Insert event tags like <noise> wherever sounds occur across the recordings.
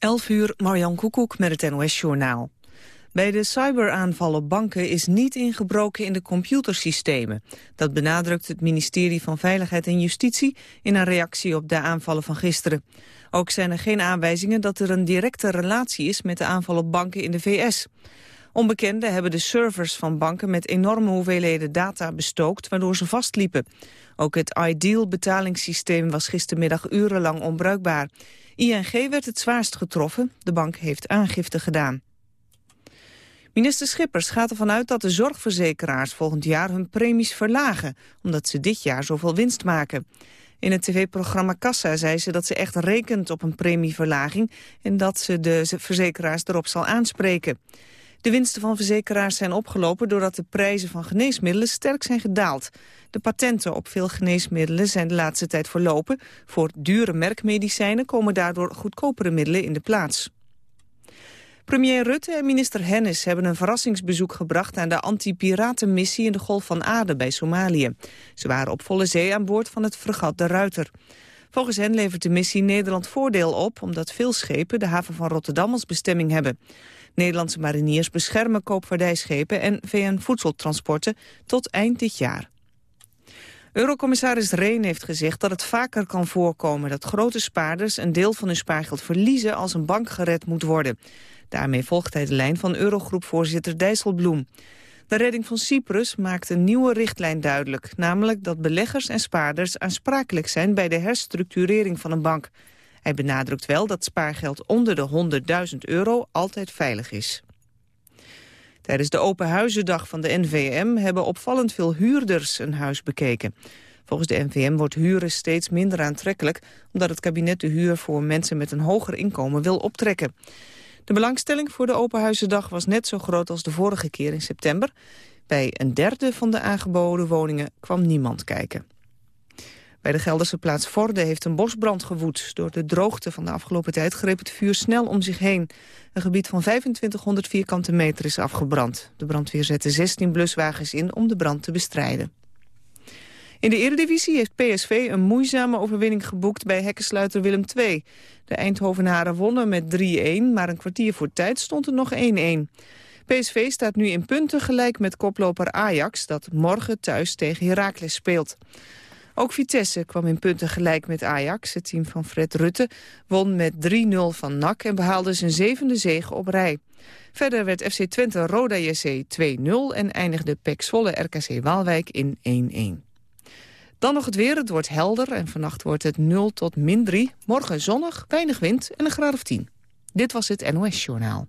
11 uur, Marjan Koekoek met het NOS-journaal. Bij de cyberaanval op banken is niet ingebroken in de computersystemen. Dat benadrukt het ministerie van Veiligheid en Justitie... in een reactie op de aanvallen van gisteren. Ook zijn er geen aanwijzingen dat er een directe relatie is... met de aanval op banken in de VS. Onbekenden hebben de servers van banken met enorme hoeveelheden data bestookt... waardoor ze vastliepen. Ook het Ideal betalingssysteem was gistermiddag urenlang onbruikbaar. ING werd het zwaarst getroffen. De bank heeft aangifte gedaan. Minister Schippers gaat ervan uit dat de zorgverzekeraars volgend jaar hun premies verlagen, omdat ze dit jaar zoveel winst maken. In het tv-programma Kassa zei ze dat ze echt rekent op een premieverlaging en dat ze de verzekeraars erop zal aanspreken. De winsten van verzekeraars zijn opgelopen doordat de prijzen van geneesmiddelen sterk zijn gedaald. De patenten op veel geneesmiddelen zijn de laatste tijd verlopen. Voor dure merkmedicijnen komen daardoor goedkopere middelen in de plaats. Premier Rutte en minister Hennis hebben een verrassingsbezoek gebracht aan de anti-piratenmissie in de Golf van Aden bij Somalië. Ze waren op volle zee aan boord van het fregat De Ruiter. Volgens hen levert de missie Nederland voordeel op omdat veel schepen de haven van Rotterdam als bestemming hebben. Nederlandse mariniers beschermen koopvaardijschepen en VN-voedseltransporten tot eind dit jaar. Eurocommissaris Rehn heeft gezegd dat het vaker kan voorkomen dat grote spaarders een deel van hun spaargeld verliezen als een bank gered moet worden. Daarmee volgt hij de lijn van Eurogroepvoorzitter Dijsselbloem. De redding van Cyprus maakt een nieuwe richtlijn duidelijk, namelijk dat beleggers en spaarders aansprakelijk zijn bij de herstructurering van een bank. Hij benadrukt wel dat spaargeld onder de 100.000 euro altijd veilig is. Tijdens de open huizendag van de NVM hebben opvallend veel huurders een huis bekeken. Volgens de NVM wordt huren steeds minder aantrekkelijk... omdat het kabinet de huur voor mensen met een hoger inkomen wil optrekken. De belangstelling voor de open huizendag was net zo groot als de vorige keer in september. Bij een derde van de aangeboden woningen kwam niemand kijken. Bij de Gelderse plaats Vorde heeft een bosbrand gewoed. Door de droogte van de afgelopen tijd greep het vuur snel om zich heen. Een gebied van 2500 vierkante meter is afgebrand. De brandweer zette 16 bluswagens in om de brand te bestrijden. In de Eredivisie heeft PSV een moeizame overwinning geboekt bij hekkensluiter Willem II. De Eindhovenaren wonnen met 3-1, maar een kwartier voor tijd stond er nog 1-1. PSV staat nu in punten gelijk met koploper Ajax... dat morgen thuis tegen Heracles speelt. Ook Vitesse kwam in punten gelijk met Ajax. Het team van Fred Rutte won met 3-0 van NAC en behaalde zijn zevende zege op rij. Verder werd FC Twente Roda JC 2-0 en eindigde PEC Zwolle RKC Waalwijk in 1-1. Dan nog het weer. Het wordt helder en vannacht wordt het 0 tot min 3. Morgen zonnig, weinig wind en een graad of 10. Dit was het NOS Journaal.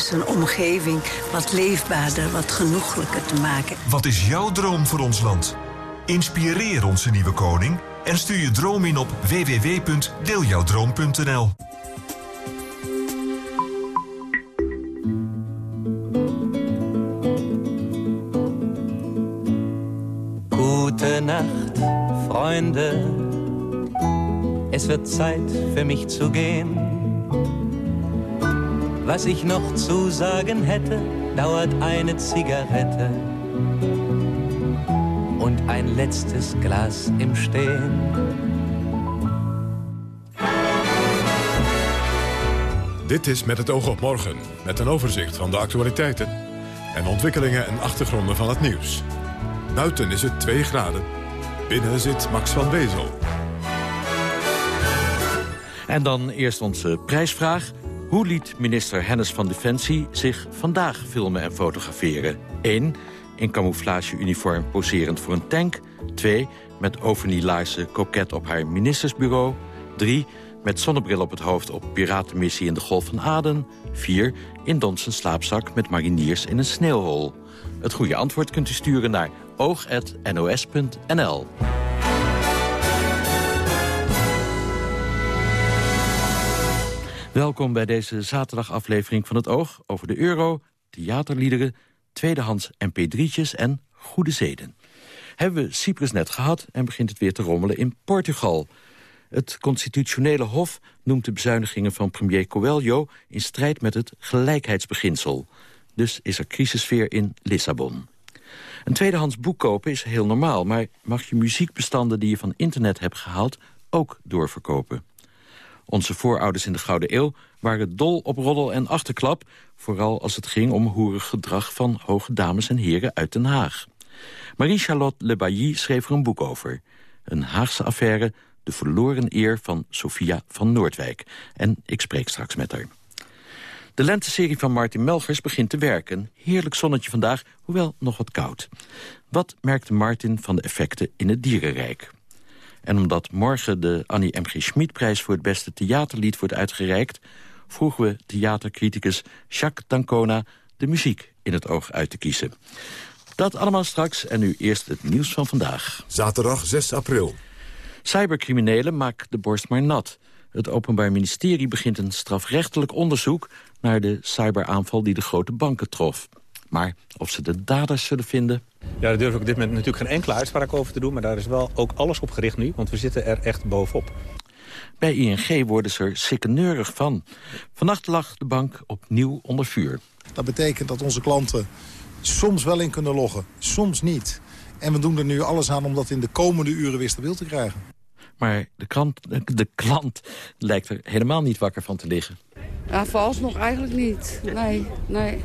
zijn omgeving wat leefbaarder, wat genoeglijker te maken. Wat is jouw droom voor ons land? Inspireer onze nieuwe koning en stuur je droom in op www.deeljouwdroom.nl. Nacht, Freunde. Es wird Zeit für mich zu gehen. Was ich noch zu sagen hätte, dauert eine Zigarette und ein letztes Glas im Stehen. Dit is Met het oog op morgen, met een overzicht van de actualiteiten... en ontwikkelingen en achtergronden van het nieuws. Buiten is het 2 graden, binnen zit Max van Wezel... En dan eerst onze prijsvraag. Hoe liet minister Hennis van Defensie zich vandaag filmen en fotograferen? 1. In camouflageuniform poserend voor een tank. 2. Met overnielaarse koket op haar ministersbureau. 3. Met zonnebril op het hoofd op piratenmissie in de Golf van Aden. 4. In Donsen slaapzak met mariniers in een sneeuwhol. Het goede antwoord kunt u sturen naar oog.nos.nl. Welkom bij deze zaterdagaflevering van het Oog over de euro, theaterliederen, tweedehands mp3'tjes en goede zeden. Hebben we Cyprus net gehad en begint het weer te rommelen in Portugal. Het constitutionele hof noemt de bezuinigingen van premier Coelho... in strijd met het gelijkheidsbeginsel. Dus is er crisissfeer in Lissabon. Een tweedehands boek kopen is heel normaal... maar mag je muziekbestanden die je van internet hebt gehaald ook doorverkopen? Onze voorouders in de Gouden Eeuw waren dol op roddel en achterklap... vooral als het ging om hoerig gedrag van hoge dames en heren uit Den Haag. Marie-Charlotte Le Bailly schreef er een boek over. Een Haagse affaire, de verloren eer van Sophia van Noordwijk. En ik spreek straks met haar. De lenteserie van Martin Melgers begint te werken. Heerlijk zonnetje vandaag, hoewel nog wat koud. Wat merkte Martin van de effecten in het dierenrijk? En omdat morgen de Annie M. G. Schmid-prijs... voor het beste theaterlied wordt uitgereikt... vroegen we theatercriticus Jacques Dancona... de muziek in het oog uit te kiezen. Dat allemaal straks en nu eerst het nieuws van vandaag. Zaterdag 6 april. Cybercriminelen maken de borst maar nat. Het Openbaar Ministerie begint een strafrechtelijk onderzoek... naar de cyberaanval die de grote banken trof. Maar of ze de daders zullen vinden... Ja, daar durf ik op dit moment natuurlijk geen enkele uitspraak over te doen... maar daar is wel ook alles op gericht nu, want we zitten er echt bovenop. Bij ING worden ze er sikkeneurig van. Vannacht lag de bank opnieuw onder vuur. Dat betekent dat onze klanten soms wel in kunnen loggen, soms niet. En we doen er nu alles aan om dat in de komende uren weer stabiel te krijgen. Maar de, krant, de klant lijkt er helemaal niet wakker van te liggen. Ja, nog eigenlijk niet. Nee, nee.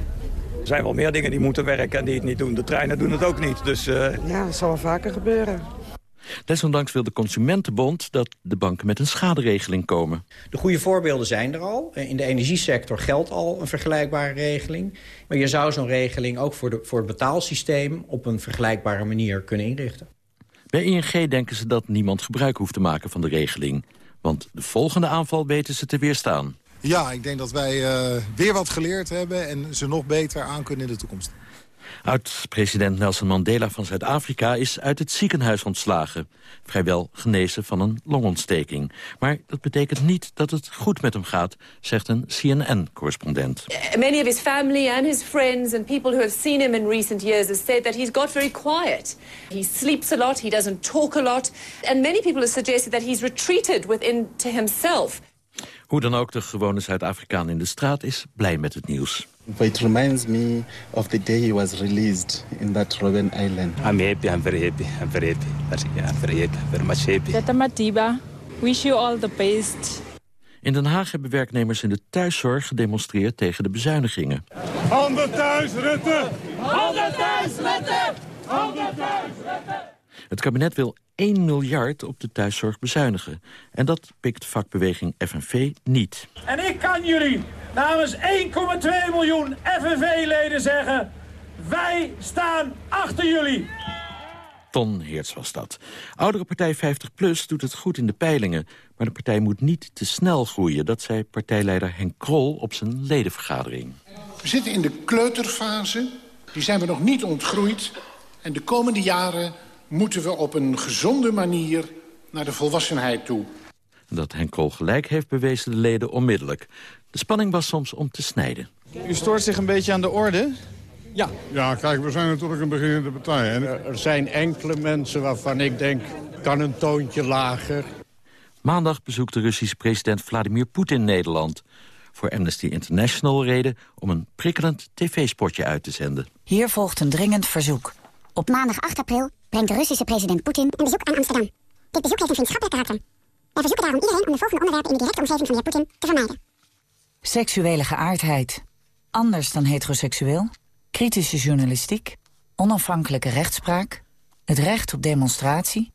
Er zijn wel meer dingen die moeten werken en die het niet doen. De treinen doen het ook niet. Dus, uh... Ja, dat zal wel vaker gebeuren. Desondanks wil de Consumentenbond dat de banken met een schaderegeling komen. De goede voorbeelden zijn er al. In de energiesector geldt al een vergelijkbare regeling. Maar je zou zo'n regeling ook voor, de, voor het betaalsysteem... op een vergelijkbare manier kunnen inrichten. Bij ING denken ze dat niemand gebruik hoeft te maken van de regeling. Want de volgende aanval weten ze te weerstaan. Ja, ik denk dat wij uh, weer wat geleerd hebben... en ze nog beter aan kunnen in de toekomst. Oud-president Nelson Mandela van Zuid-Afrika is uit het ziekenhuis ontslagen. Vrijwel genezen van een longontsteking. Maar dat betekent niet dat het goed met hem gaat, zegt een CNN-correspondent. Many of his family and his friends and people who have seen him in recent years have said that he's got very quiet. He sleeps a lot, he doesn't talk a lot. And many people have suggested that he's retreated within to himself. Hoe dan ook, de gewone Zuid-Afrikaan in de straat is blij met het nieuws. It reminds me of the day he was released in that Robben Island. I'm happy, I'm very happy, I'm very happy. I'm very happy, very much happy. Tata Matiba, wish you all the best. In Den Haag hebben werknemers in de thuiszorg gedemonstreerd tegen de bezuinigingen. Handen thuis, Rutte! Handen thuis, Rutte! Handen thuis, Rutte! Het kabinet wil 1 miljard op de thuiszorg bezuinigen. En dat pikt vakbeweging FNV niet. En ik kan jullie namens 1,2 miljoen FNV-leden zeggen... wij staan achter jullie. Ton Heerts was dat. Oudere partij 50PLUS doet het goed in de peilingen... maar de partij moet niet te snel groeien. Dat zei partijleider Henk Krol op zijn ledenvergadering. We zitten in de kleuterfase. Die zijn we nog niet ontgroeid. En de komende jaren moeten we op een gezonde manier naar de volwassenheid toe. Dat Henk gelijk heeft bewezen de leden onmiddellijk. De spanning was soms om te snijden. U stoort zich een beetje aan de orde? Ja. Ja, kijk, we zijn natuurlijk een beginnende partij. Hè? Er zijn enkele mensen waarvan ik denk, kan een toontje lager. Maandag bezoekt de Russische president Vladimir Poetin Nederland. Voor Amnesty International reden om een prikkelend tv-spotje uit te zenden. Hier volgt een dringend verzoek. Op maandag 8 april brengt de Russische president Poetin een bezoek aan Amsterdam. Dit bezoek heeft een vriendschappelijk karakter. Wij verzoeken daarom iedereen om de volgende onderwerpen in de directe omgeving van de heer Poetin te vermijden. Seksuele geaardheid. Anders dan heteroseksueel. Kritische journalistiek. Onafhankelijke rechtspraak. Het recht op demonstratie.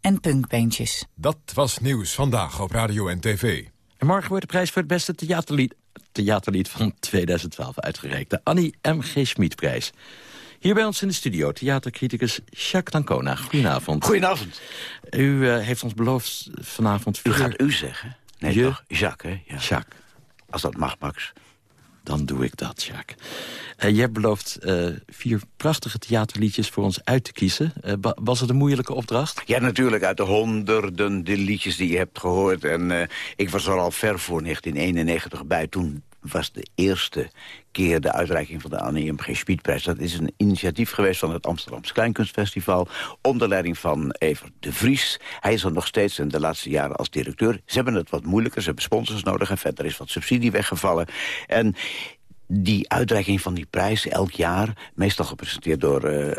En punkbeentjes. Dat was nieuws vandaag op radio en tv. En morgen wordt de prijs voor het beste theaterlied, theaterlied van 2012 uitgereikt. De Annie M. G. Schmid-prijs. Hier bij ons in de studio, theatercriticus Jacques Tancona. Goedenavond. Goedenavond. U uh, heeft ons beloofd vanavond... U gaat u zeggen? Nee, Je? toch? Jacques, hè? Ja. Jacques. Als dat mag, Max. dan doe ik dat, Jacques. Uh, je hebt beloofd uh, vier prachtige theaterliedjes voor ons uit te kiezen. Uh, was het een moeilijke opdracht? Ja, natuurlijk. Uit de honderden de liedjes die je hebt gehoord. En ik was er al ver voor 1991 bij. Toen was de eerste keer de uitreiking van de Annie M. G. Spietprijs. Dat is een initiatief geweest van het Amsterdamse Kleinkunstfestival... onder leiding van Evert de Vries. Hij is er nog steeds in de laatste jaren als directeur. Ze hebben het wat moeilijker, ze hebben sponsors nodig... en verder is wat subsidie weggevallen. En die uitreiking van die prijs elk jaar... meestal gepresenteerd door uh,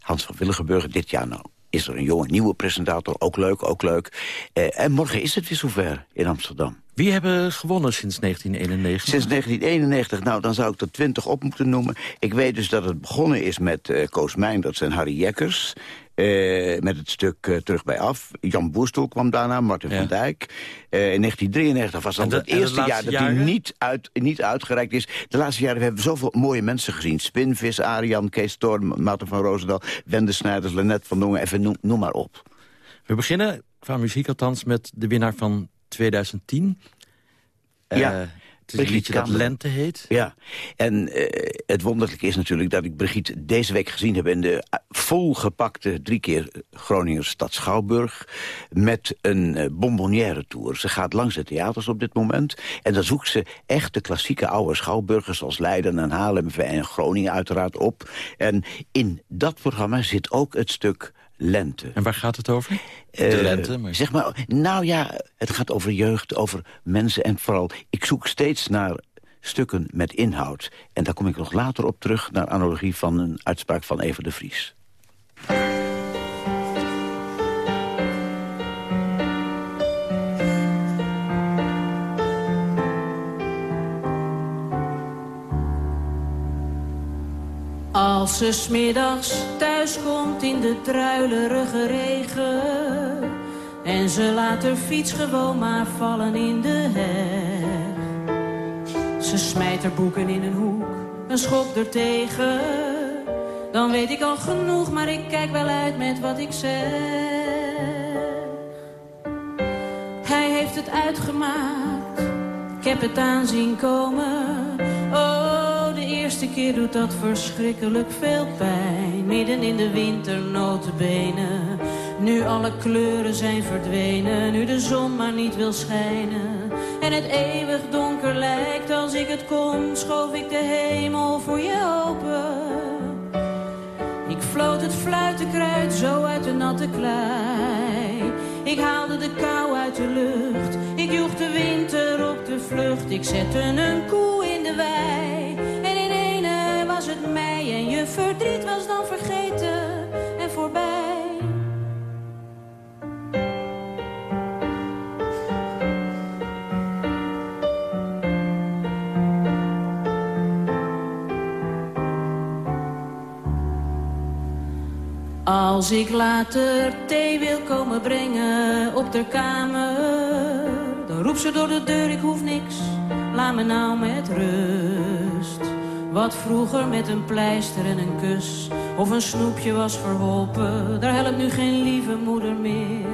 Hans van Willigenburg... dit jaar nou is er een jonge nieuwe presentator, ook leuk, ook leuk. Uh, en morgen is het weer zover in Amsterdam. Wie hebben gewonnen sinds 1991? Sinds 1991, nou dan zou ik er twintig op moeten noemen. Ik weet dus dat het begonnen is met uh, Koos Meinders en Harry Jekkers. Uh, met het stuk uh, Terug bij Af. Jan Boestel kwam daarna, Martin ja. van Dijk. Uh, in 1993 was dat het eerste jaar dat hij niet, uit, niet uitgereikt is. De laatste jaren hebben we zoveel mooie mensen gezien. Spinvis, Arian, Kees Storm, Maarten van Roosendaal... Wende Snijders, Lennet van Dongen, even noem, noem maar op. We beginnen, qua muziek althans, met de winnaar van 2010. Ja. Een liedje dat Lente heet. Ja, en uh, het wonderlijke is natuurlijk dat ik Brigitte deze week gezien heb... in de volgepakte drie keer Groningen stad Schouwburg... met een uh, bonbonnière tour. Ze gaat langs de theaters op dit moment. En dan zoekt ze echt de klassieke oude Schouwburgers... zoals Leiden en Haarlem en Groningen uiteraard op. En in dat programma zit ook het stuk lente. En waar gaat het over? De uh, lente? Maar... Zeg maar, nou ja, het gaat over jeugd, over mensen en vooral... ik zoek steeds naar stukken met inhoud. En daar kom ik nog later op terug... naar analogie van een uitspraak van Even de Vries. Als ze smiddags thuis komt in de druilerige regen. En ze laat haar fiets gewoon maar vallen in de heg. Ze smijt haar boeken in een hoek, een schop er tegen. Dan weet ik al genoeg, maar ik kijk wel uit met wat ik zeg. Hij heeft het uitgemaakt, ik heb het aanzien komen eerste keer doet dat verschrikkelijk veel pijn. Midden in de winter notenbenen. Nu alle kleuren zijn verdwenen. Nu de zon maar niet wil schijnen. En het eeuwig donker lijkt. Als ik het kon, schoof ik de hemel voor je open. Ik floot het fluitenkruid zo uit de natte klei. Ik haalde de kou uit de lucht. Ik joeg de winter op de vlucht. Ik zette een koe in de wei. Verdriet was dan vergeten en voorbij. Als ik later thee wil komen brengen op de kamer, dan roept ze door de deur, ik hoef niks, laat me nou met rust. Wat vroeger met een pleister en een kus of een snoepje was verholpen, daar helpt nu geen lieve moeder meer.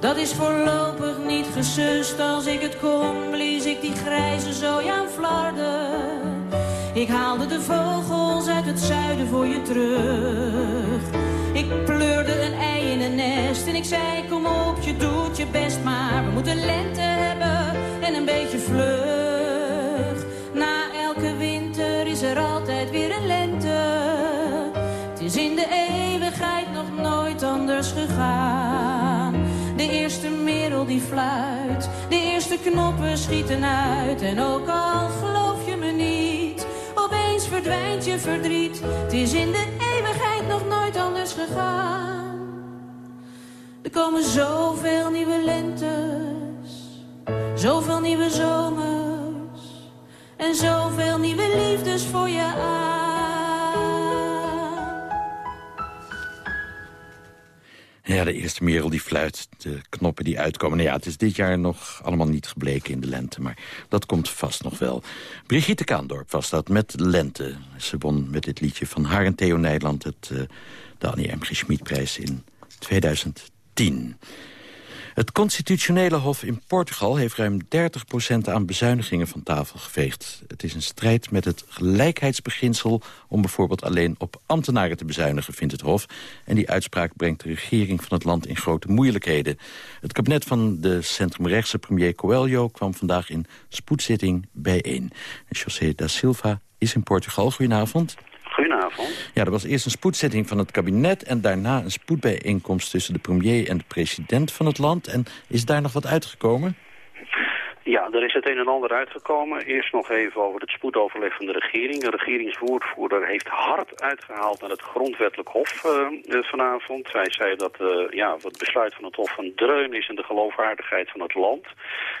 Dat is voorlopig niet gesust, als ik het kon, blies ik die grijze zooi aan flarden. Ik haalde de vogels uit het zuiden voor je terug. Ik pleurde een ei in een nest en ik zei kom op, je doet je best maar we moeten lente hebben en een beetje vlug. Is er altijd weer een lente. Het is in de eeuwigheid nog nooit anders gegaan. De eerste merel die fluit, de eerste knoppen schieten uit en ook al geloof je me niet, opeens verdwijnt je verdriet. Het is in de eeuwigheid nog nooit anders gegaan. Er komen zoveel nieuwe lentes, zoveel nieuwe zomers en zoveel nieuwe liefdes voor je aan. Ja, de eerste merel die fluit, de knoppen die uitkomen. Nou ja, het is dit jaar nog allemaal niet gebleken in de lente, maar dat komt vast nog wel. Brigitte Kaandorp was dat met Lente. Ze won met dit liedje van haar en Theo Nederland het uh, de Annie M. G. Schmidprijs in 2010. Het constitutionele hof in Portugal heeft ruim 30% aan bezuinigingen van tafel geveegd. Het is een strijd met het gelijkheidsbeginsel om bijvoorbeeld alleen op ambtenaren te bezuinigen, vindt het hof. En die uitspraak brengt de regering van het land in grote moeilijkheden. Het kabinet van de centrumrechtse premier Coelho kwam vandaag in spoedzitting bijeen. En José da Silva is in Portugal. Goedenavond. Ja, er was eerst een spoedzitting van het kabinet... en daarna een spoedbijeenkomst tussen de premier en de president van het land. En is daar nog wat uitgekomen? Ja, er is het een en ander uitgekomen. Eerst nog even over het spoedoverleg van de regering. De regeringswoordvoerder heeft hard uitgehaald naar het grondwettelijk hof uh, vanavond. Zij zei dat uh, ja, het besluit van het hof een dreun is in de geloofwaardigheid van het land.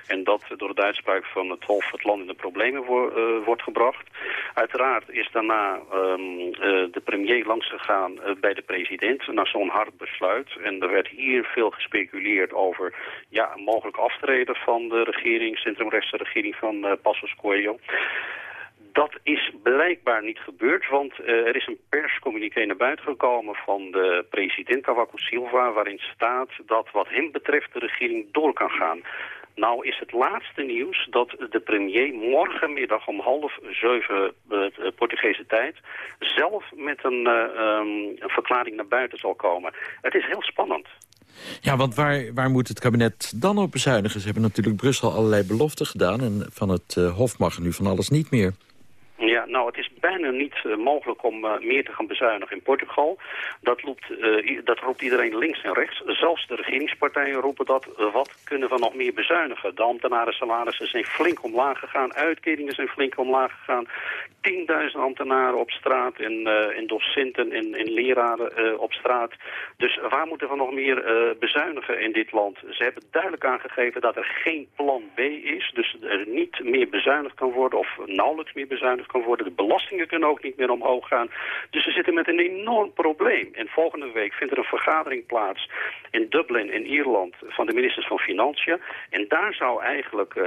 En dat door het uitspraak van het hof het land in de problemen wordt gebracht. Uiteraard is daarna um, de premier langsgegaan bij de president naar zo'n hard besluit. En er werd hier veel gespeculeerd over ja, mogelijk aftreden van de regering centrumrechtse regering van uh, Passos Coelho. Dat is blijkbaar niet gebeurd, want uh, er is een perscommuniqué naar buiten gekomen van de president Cavaco Silva... waarin staat dat wat hem betreft de regering door kan gaan. Nou is het laatste nieuws dat de premier morgenmiddag om half zeven uh, Portugese tijd... zelf met een, um, een verklaring naar buiten zal komen. Het is heel spannend. Ja, want waar, waar moet het kabinet dan op bezuinigen? Ze hebben natuurlijk Brussel allerlei beloften gedaan... en van het uh, Hof mag nu van alles niet meer. Nou, het is bijna niet uh, mogelijk om uh, meer te gaan bezuinigen in Portugal. Dat roept, uh, dat roept iedereen links en rechts. Zelfs de regeringspartijen roepen dat. wat kunnen we nog meer bezuinigen? De ambtenaren salarissen zijn flink omlaag gegaan. Uitkeringen zijn flink omlaag gegaan. 10.000 ambtenaren op straat en, en docenten en, en leraren op straat. Dus waar moeten we nog meer bezuinigen in dit land? Ze hebben duidelijk aangegeven dat er geen plan B is. Dus er niet meer bezuinigd kan worden of nauwelijks meer bezuinigd kan worden. De belastingen kunnen ook niet meer omhoog gaan. Dus we zitten met een enorm probleem. En volgende week vindt er een vergadering plaats in Dublin in Ierland van de ministers van Financiën. En daar zou eigenlijk uh,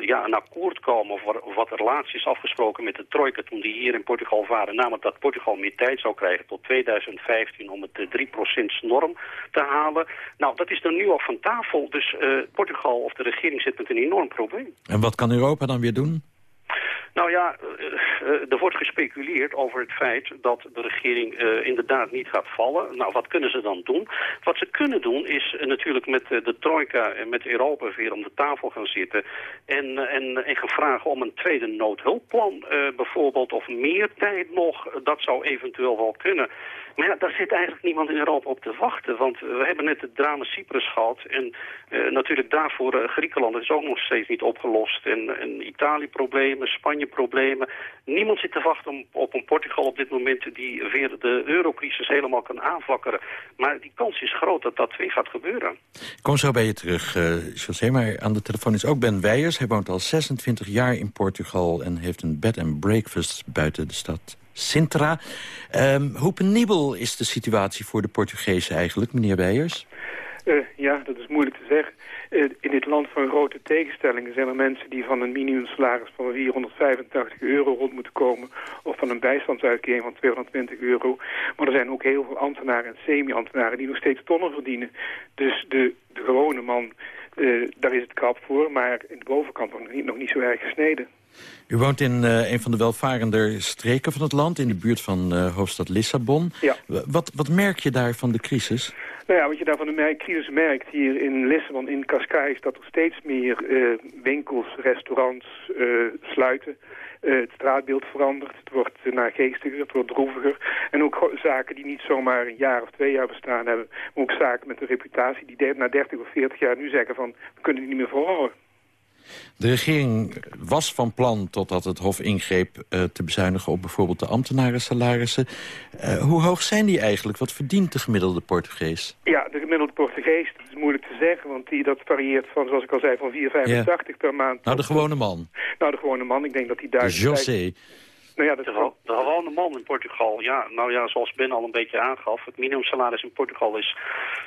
ja, een akkoord komen voor wat er laatst is afgesproken met de trojka toen die hier in Portugal waren. Namelijk dat Portugal meer tijd zou krijgen tot 2015 om het 3% norm te halen. Nou, dat is er nu al van tafel. Dus Portugal of de regering zit met een enorm probleem. En wat kan Europa dan weer doen? Nou ja, uh, er wordt gespeculeerd over het feit dat de regering uh, inderdaad niet gaat vallen. Nou, wat kunnen ze dan doen? Wat ze kunnen doen is natuurlijk met de trojka en met Europa weer om de tafel gaan zitten... en, en, en gaan vragen om een tweede noodhulpplan bijvoorbeeld, of meer tijd nog. Dat zou eventueel wel kunnen. Maar ja, daar zit eigenlijk niemand in Europa op te wachten. Want we hebben net het drama Cyprus gehad. En uh, natuurlijk daarvoor uh, Griekenland is ook nog steeds niet opgelost. En, en Italië problemen, Spanje problemen. Niemand zit te wachten op, op een Portugal op dit moment die weer de eurocrisis helemaal kan aanvakkeren. Maar die kans is groot dat dat weer gaat gebeuren. Ik kom zo bij je terug, uh, José. Maar aan de telefoon is ook Ben Weijers. Hij woont al 26 jaar in Portugal en heeft een bed and breakfast buiten de stad Sintra. Um, hoe penibel is de situatie voor de Portugezen eigenlijk, meneer Weijers? Uh, ja, dat is moeilijk te zeggen. Uh, in dit land van grote tegenstellingen zijn er mensen die van een minimumsalaris van 485 euro rond moeten komen. Of van een bijstandsuitkering van 220 euro. Maar er zijn ook heel veel ambtenaren en semi-ambtenaren die nog steeds tonnen verdienen. Dus de, de gewone man, uh, daar is het krap voor. Maar in de bovenkant nog nog niet zo erg gesneden. U woont in uh, een van de welvarender streken van het land... in de buurt van uh, hoofdstad Lissabon. Ja. Wat, wat merk je daar van de crisis? Nou ja, wat je daar van de crisis merkt hier in Lissabon, in Cascais... dat er steeds meer uh, winkels, restaurants sluiten. het straatbeeld verandert, het wordt naargeestiger, het wordt droeviger. En ook zaken die niet zomaar een jaar of twee jaar bestaan hebben... maar ook zaken met een reputatie die na 30 of 40 jaar nu zeggen van... we kunnen die niet meer volhouden. De regering was van plan, totdat het Hof ingreep... Uh, te bezuinigen op bijvoorbeeld de ambtenarensalarissen. Uh, hoe hoog zijn die eigenlijk? Wat verdient de gemiddelde Portugees? Ja, de gemiddelde Portugees, dat is moeilijk te zeggen... want die, dat varieert van, zoals ik al zei, van 4,85 ja. per maand. Nou, de gewone man. Nou, de gewone man, ik denk dat die. De José. Nou ja, dat de, de gewone man in Portugal, ja, nou ja, zoals Ben al een beetje aangaf... het minimumsalaris in Portugal is,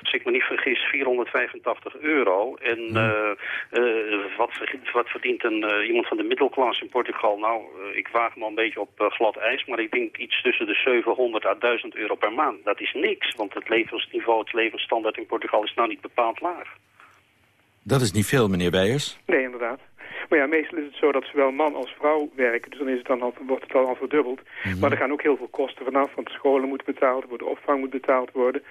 als ik me niet vergis, 485 euro. En uh, uh, wat, wat verdient een, uh, iemand van de middelklas in Portugal? Nou, ik waag me een beetje op glad ijs... maar ik denk iets tussen de 700 à 1000 euro per maand. Dat is niks, want het levensniveau, het levensstandaard in Portugal is nou niet bepaald laag. Dat is niet veel, meneer Weijers. Nee, inderdaad. Maar ja, meestal is het zo dat zowel man als vrouw werken. Dus dan is het dan al, wordt het al verdubbeld. Mhm. Maar er gaan ook heel veel kosten vanaf. Want de scholen moeten betaald worden, de opvang moet betaald worden.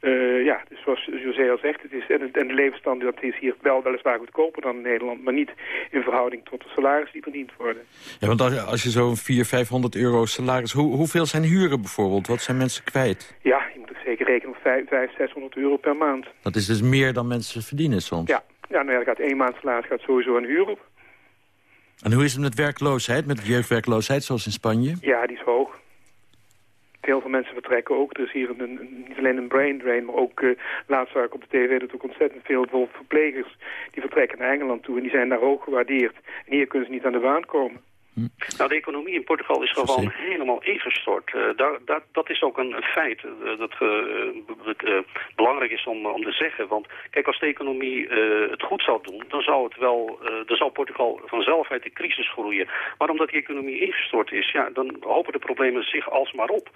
Eh, ja, dus zoals José al zegt, het is, en, de levensstandaard is hier wel weliswaar goedkoper dan in Nederland. Maar niet in verhouding tot de salarissen die verdiend worden. Ja, want als, als je zo'n 400, 500 euro salaris... Hoe, hoeveel zijn huren bijvoorbeeld? Wat zijn mensen kwijt? Ja, je moet ook zeker rekenen op 5, 5 600 euro per maand. Dat is dus meer dan mensen verdienen soms. Ja, ja nou ja, gaat één maand salaris gaat sowieso een huur op. En hoe is het met werkloosheid, met jeugdwerkloosheid zoals in Spanje? Ja, die is hoog. Heel veel mensen vertrekken ook. Er is hier een, niet alleen een brain drain, maar ook uh, laatst zag ik op de tv dat ook ontzettend veel verplegers die vertrekken naar Engeland toe en die zijn daar hoog gewaardeerd. En hier kunnen ze niet aan de baan komen. Nou, de economie in Portugal is gewoon helemaal ingestort. Uh, daar, daar, dat is ook een feit uh, dat uh, belangrijk is om, om te zeggen. Want kijk, als de economie het goed zou doen, dan zou, het wel, dan zou Portugal vanzelf uit de crisis groeien. Maar omdat die economie ingestort is, ja, dan hopen de problemen zich alsmaar op.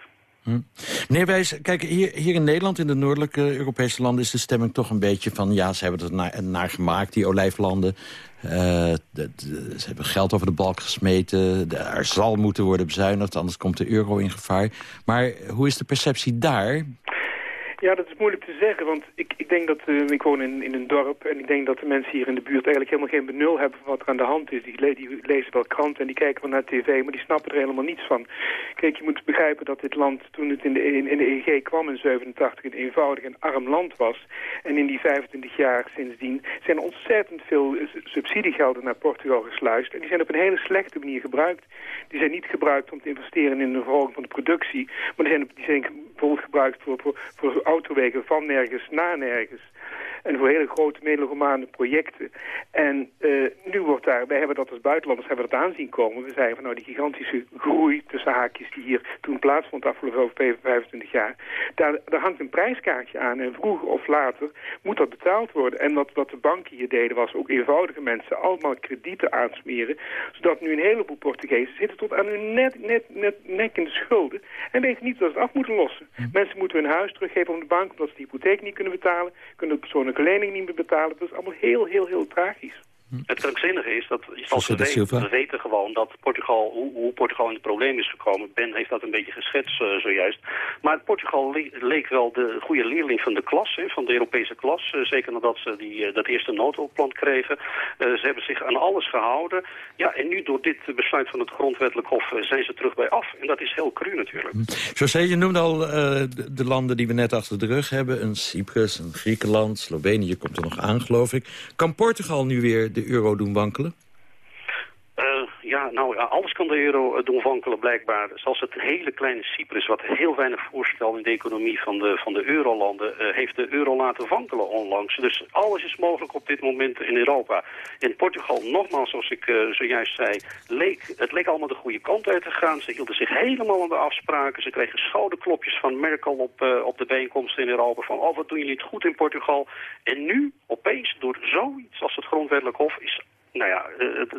Hm. Meneer Wijs, kijk, hier, hier in Nederland, in de noordelijke Europese landen... is de stemming toch een beetje van... ja, ze hebben het naar, gemaakt, die olijflanden. De, de, ze hebben geld over de balk gesmeten. Er zal moeten worden bezuinigd, anders komt de euro in gevaar. Maar hoe is de perceptie daar? Ja, dat is moeilijk te zeggen, want ik, ik denk dat, uh, ik woon in, in een dorp en ik denk dat de mensen hier in de buurt eigenlijk helemaal geen benul hebben van wat er aan de hand is. Die, le die lezen wel kranten en die kijken wel naar tv, maar die snappen er helemaal niets van. Kijk, je moet begrijpen dat dit land, toen het in de, in, in de EG kwam in 87, een eenvoudig en arm land was. En in die 25 jaar sindsdien zijn ontzettend veel subsidiegelden naar Portugal gesluist. En die zijn op een hele slechte manier gebruikt. Die zijn niet gebruikt om te investeren in de verhoging van de productie, maar die zijn, die zijn bijvoorbeeld gebruikt voor, voor, voor autowegen van nergens naar nergens. En voor hele grote middelgemane projecten. En uh, nu wordt daar, wij hebben dat als buitenlanders hebben dat aanzien komen. We zeiden van nou die gigantische groei tussen haakjes die hier toen plaatsvond afgelopen 25 jaar. Daar, daar hangt een prijskaartje aan en vroeger of later moet dat betaald worden. En wat, wat de banken hier deden was ook eenvoudige mensen allemaal kredieten aansmeren. Zodat nu een heleboel Portugezen zitten tot aan hun net, net, net nek in de schulden. En weten niet dat ze het af moeten lossen. Mensen moeten hun huis teruggeven de bank omdat ze de hypotheek niet kunnen betalen. Kunnen de persoonlijke lening niet meer betalen. Dat is allemaal heel, heel, heel tragisch. Het krankzinnige is dat als we, weten, we weten gewoon dat Portugal, hoe, hoe, Portugal in het probleem is gekomen. Ben heeft dat een beetje geschetst uh, zojuist. Maar Portugal le leek wel de goede leerling van de klas, hè, van de Europese klas. Uh, zeker nadat ze die, uh, dat eerste noodhulpplan kregen. ze hebben zich aan alles gehouden. Ja, en nu door dit besluit van het grondwettelijk hof zijn ze terug bij af. En dat is heel cru natuurlijk. José, je noemde al de, de landen die we net achter de rug hebben. Een Cyprus, een Griekenland, Slovenië komt er nog aan, geloof ik. Kan Portugal nu weer de euro doen wankelen? Ja, nou, alles kan de euro doen wankelen blijkbaar. Zelfs het hele kleine Cyprus, wat heel weinig voorstelt in de economie van de, van de eurolanden, uh, heeft de euro laten wankelen onlangs. Dus alles is mogelijk op dit moment in Europa. In Portugal, nogmaals, zoals ik uh, zojuist zei, leek, het leek allemaal de goede kant uit te gaan. Ze hielden zich helemaal aan de afspraken. Ze kregen schouderklopjes van Merkel op, op de bijeenkomsten in Europa. Van, oh, wat doen jullie het goed in Portugal. En nu, opeens, door zoiets als het grondwettelijk hof, is nou ja,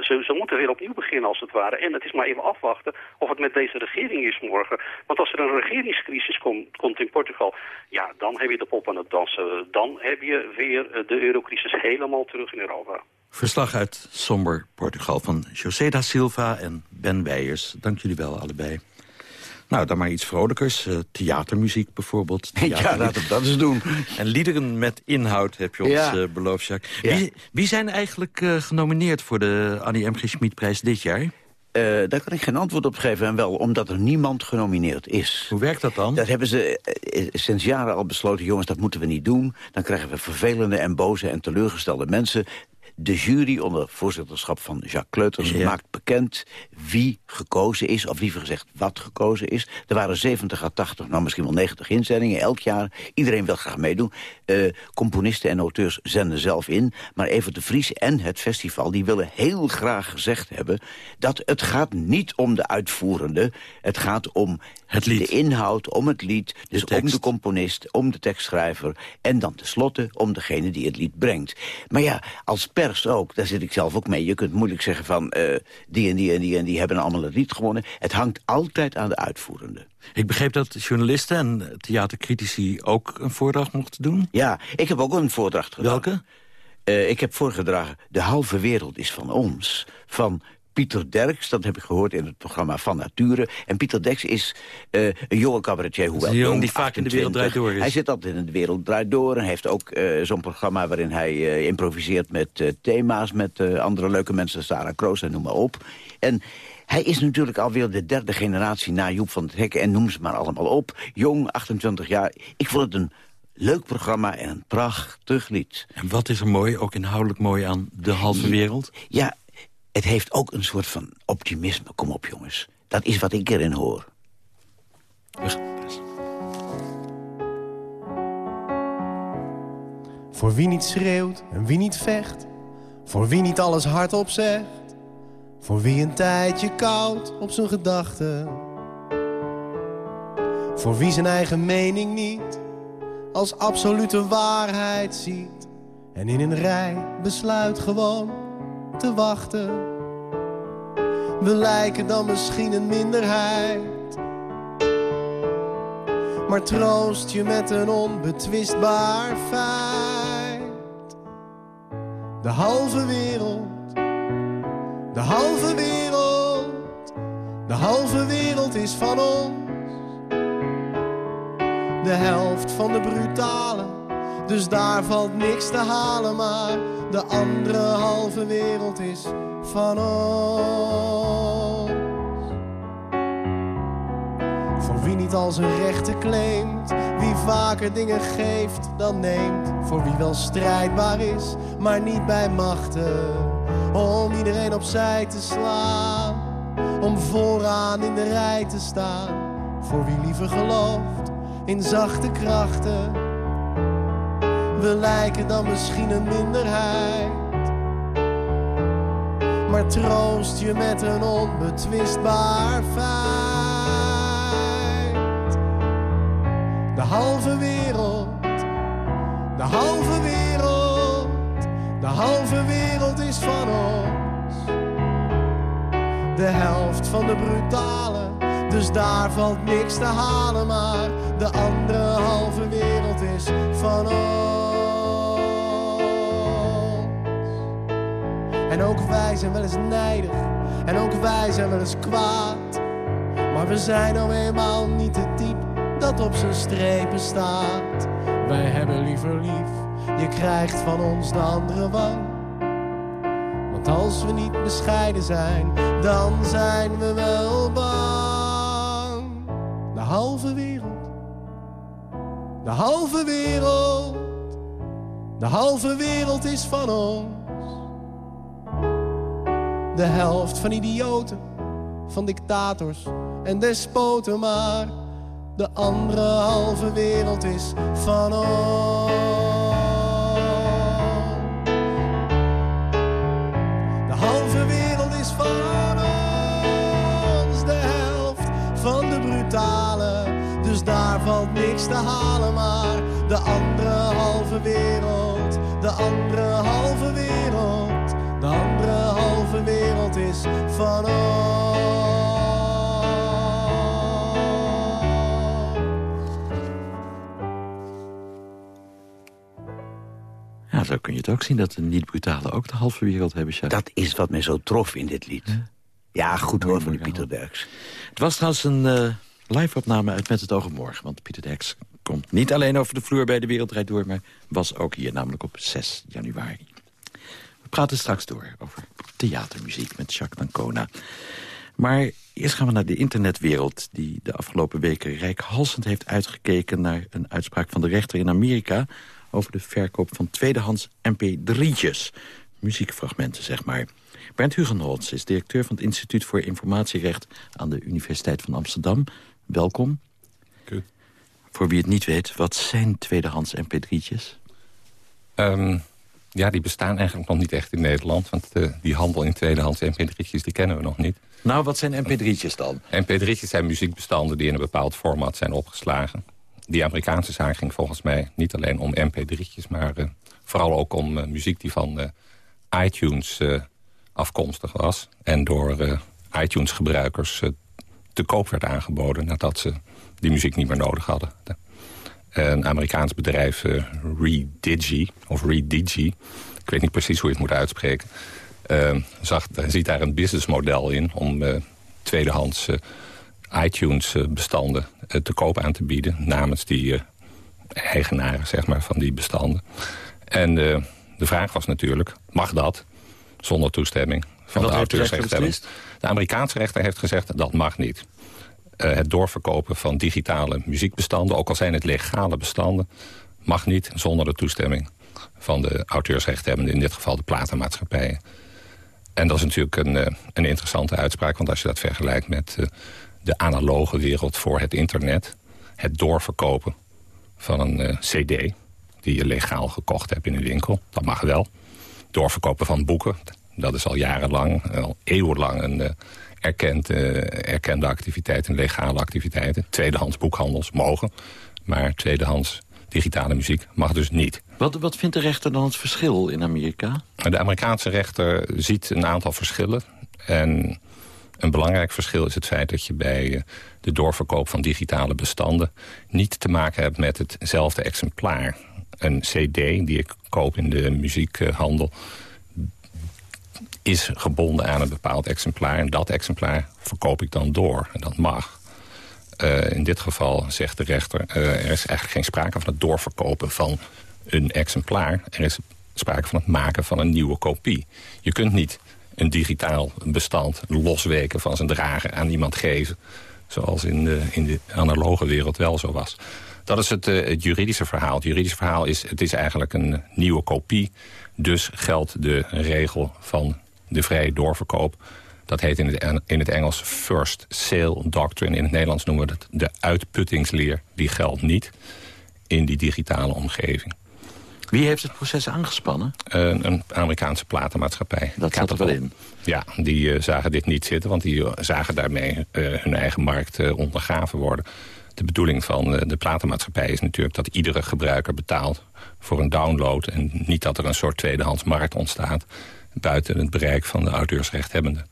ze, ze, moeten weer opnieuw beginnen als het ware. En het is maar even afwachten of het met deze regering is morgen. Want als er een regeringscrisis kom, komt in Portugal, ja, dan heb je de pop aan het dansen. Dan heb je weer de eurocrisis helemaal terug in Europa. Verslag uit somber Portugal van José da Silva en Ben Weijers. Dank jullie wel allebei. Nou, dan maar iets vrolijkers. Uh, theatermuziek bijvoorbeeld. <laughs> Ja, laten we dat eens doen. <laughs> En liederen met inhoud heb je ons uh, beloofd, Jacques. Ja. Wie, wie zijn eigenlijk uh, genomineerd voor de Annie M. G. Schmidprijs dit jaar? Eh, daar kan ik geen antwoord op geven. En wel omdat er niemand genomineerd is. Hoe werkt dat dan? Dat hebben ze eh, sinds jaren al besloten. Jongens, dat moeten we niet doen. Dan krijgen we vervelende en boze en teleurgestelde mensen. De jury onder voorzitterschap van Jacques Kleuters Ja. maakt bekend wie gekozen is, of liever gezegd wat gekozen is. Er waren 70 à 80, nou misschien wel 90 inzendingen elk jaar. Iedereen wil graag meedoen. Eh, componisten en auteurs zenden zelf in. Maar Evert de Vries en het festival die willen heel graag gezegd hebben... dat het gaat niet om de uitvoerende. Het gaat om de inhoud, om het lied. Dus om de componist, om de tekstschrijver. En dan tenslotte om degene die het lied brengt. Maar ja, als ook, daar zit ik zelf ook mee. Je kunt moeilijk zeggen van eh, die en die en die en die hebben allemaal het lied gewonnen. Het hangt altijd aan de uitvoerende. Ik begreep dat journalisten en theatercritici ook een voordracht mochten doen. Ja, ik heb ook een voordracht gedaan. Welke? Eh, ik heb voorgedragen De halve wereld is van ons. Van Pieter Derks, dat heb ik gehoord in het programma Van Nature. En Pieter Derks is uh, een jonge cabaretier. Hoewel jongen die vaak in de wereld draait door is. Hij zit altijd in de wereld draait door. En heeft ook uh, zo'n programma waarin hij uh, improviseert met thema's... met andere leuke mensen, Sarah Kroos en noem maar op. En hij is natuurlijk alweer de derde generatie na Joep van het Hekken... en noem ze maar allemaal op. Jong, 28 jaar. Ik vond het een leuk programma en een prachtig lied. En wat is er mooi, ook inhoudelijk mooi aan de halve wereld? Ja, het heeft ook een soort van optimisme. Kom op, jongens. Dat is wat ik erin hoor. Voor wie niet schreeuwt en wie niet vecht. Voor wie niet alles hardop zegt. Voor wie een tijdje koud op zijn gedachten. Voor wie zijn eigen mening niet als absolute waarheid ziet. En in een rij besluit gewoon te wachten. We lijken dan misschien een minderheid. Maar troost je met een onbetwistbaar feit. De halve wereld, de halve wereld, de halve wereld is van ons. De helft van de brutale, dus daar valt niks te halen, maar de andere halve wereld is van ons. Voor wie niet al zijn rechten claimt, wie vaker dingen geeft dan neemt. Voor wie wel strijdbaar is, maar niet bij machten. Om iedereen opzij te slaan, om vooraan in de rij te staan. Voor wie liever gelooft in zachte krachten we lijken dan misschien een minderheid. Maar troost je met een onbetwistbaar feit. De halve wereld, de halve wereld, de halve wereld is van ons. De helft van de brutale, dus daar valt niks te halen. Maar de andere halve wereld is van ons. En ook wij zijn wel eens nijdig. En ook wij zijn wel eens kwaad. Maar we zijn nou eenmaal niet het type dat op zijn strepen staat. Wij hebben liever lief. Je krijgt van ons de andere wang. Want als we niet bescheiden zijn, dan zijn we wel bang. De halve wereld. De halve wereld. De halve wereld is van ons de helft van idioten, van dictators en despoten, maar de andere halve wereld is van ons. De halve wereld is van ons, de helft van de brutale, dus daar valt niks te halen, maar de andere halve wereld, de andere halve van ons. Ja, zo kun je het ook zien, dat de niet-brutale ook de halve wereld hebben. Jacques. Dat is wat mij zo trof in dit lied. Ja, ja goed hoor van die Pieter Derks. Het was trouwens een uh, live-opname uit Met het oog op morgen. Want Pieter Derks komt niet alleen over de vloer bij de Wereldrijd door... maar was ook hier, namelijk op 6 januari. We praten straks door over theatermuziek met Jacques Dancona. Maar eerst gaan we naar de internetwereld... die de afgelopen weken rijkhalsend heeft uitgekeken... naar een uitspraak van de rechter in Amerika... over de verkoop van tweedehands mp3'tjes. Muziekfragmenten, zeg maar. Bernd Hugenholz is directeur van het Instituut voor Informatierecht... aan de Universiteit van Amsterdam. Welkom. Voor wie het niet weet, wat zijn tweedehands mp3'tjes? Um, ja, die bestaan eigenlijk nog niet echt in Nederland. Want uh, die handel in tweedehands mp3'tjes, die kennen we nog niet. Nou, wat zijn mp3'tjes dan? mp3'tjes zijn muziekbestanden die in een bepaald format zijn opgeslagen. Die Amerikaanse zaak ging volgens mij niet alleen om mp3'tjes... maar uh, vooral ook om uh, muziek die van iTunes afkomstig was... en door iTunes-gebruikers te koop werd aangeboden... nadat ze die muziek niet meer nodig hadden een Amerikaans bedrijf, uh, Redigi, of Redigi. Ik weet niet precies hoe je het moet uitspreken... Uh, zag, ziet daar een businessmodel in om uh, tweedehands iTunes-bestanden te koop aan te bieden... namens die eigenaren zeg maar, van die bestanden. En de vraag was natuurlijk, mag dat zonder toestemming van de auteursrechten? De Amerikaanse rechter heeft gezegd, dat mag niet. Het doorverkopen van digitale muziekbestanden, ook al zijn het legale bestanden... mag niet zonder de toestemming van de auteursrechthebbenden, in dit geval de platenmaatschappijen. En dat is natuurlijk een, eh, een interessante uitspraak, want als je dat vergelijkt met eh, de analoge wereld voor het internet, het doorverkopen van een cd die je legaal gekocht hebt in een winkel, dat mag wel. Doorverkopen van boeken, dat is al jarenlang, al eeuwenlang een erkend, erkende activiteit, een legale activiteit. Tweedehands boekhandels mogen, maar tweedehands digitale muziek mag dus niet. Wat, wat vindt de rechter dan het verschil in Amerika? De Amerikaanse rechter ziet een aantal verschillen. En een belangrijk verschil is het feit dat je bij eh, de doorverkoop van digitale bestanden... niet te maken hebt met hetzelfde exemplaar. Een cd die ik koop in de muziekhandel is gebonden aan een bepaald exemplaar. En dat exemplaar verkoop ik dan door. En dat mag. Uh, in dit geval zegt de rechter... Uh, er is eigenlijk geen sprake van het doorverkopen van een exemplaar. Er is sprake van het maken van een nieuwe kopie. Je kunt niet een digitaal bestand losweken van zijn drager aan iemand geven. Zoals in de, in de analoge wereld wel zo was. Dat is het, uh, het juridische verhaal. Het juridische verhaal is, het is eigenlijk een nieuwe kopie. Dus geldt de regel van de vrije doorverkoop dat heet in het, in het Engels First Sale Doctrine. In het Nederlands noemen we het de uitputtingsleer. Die geldt niet in die digitale omgeving. Wie heeft het proces aangespannen? Een, een Amerikaanse platenmaatschappij. Dat zat er wel in? Ja, die uh, zagen dit niet zitten, want die uh, zagen daarmee uh, hun eigen markt ondergraven worden. De bedoeling van de platenmaatschappij is natuurlijk dat iedere gebruiker betaalt voor een download... en niet dat er een soort tweedehands markt ontstaat buiten het bereik van de auteursrechthebbenden.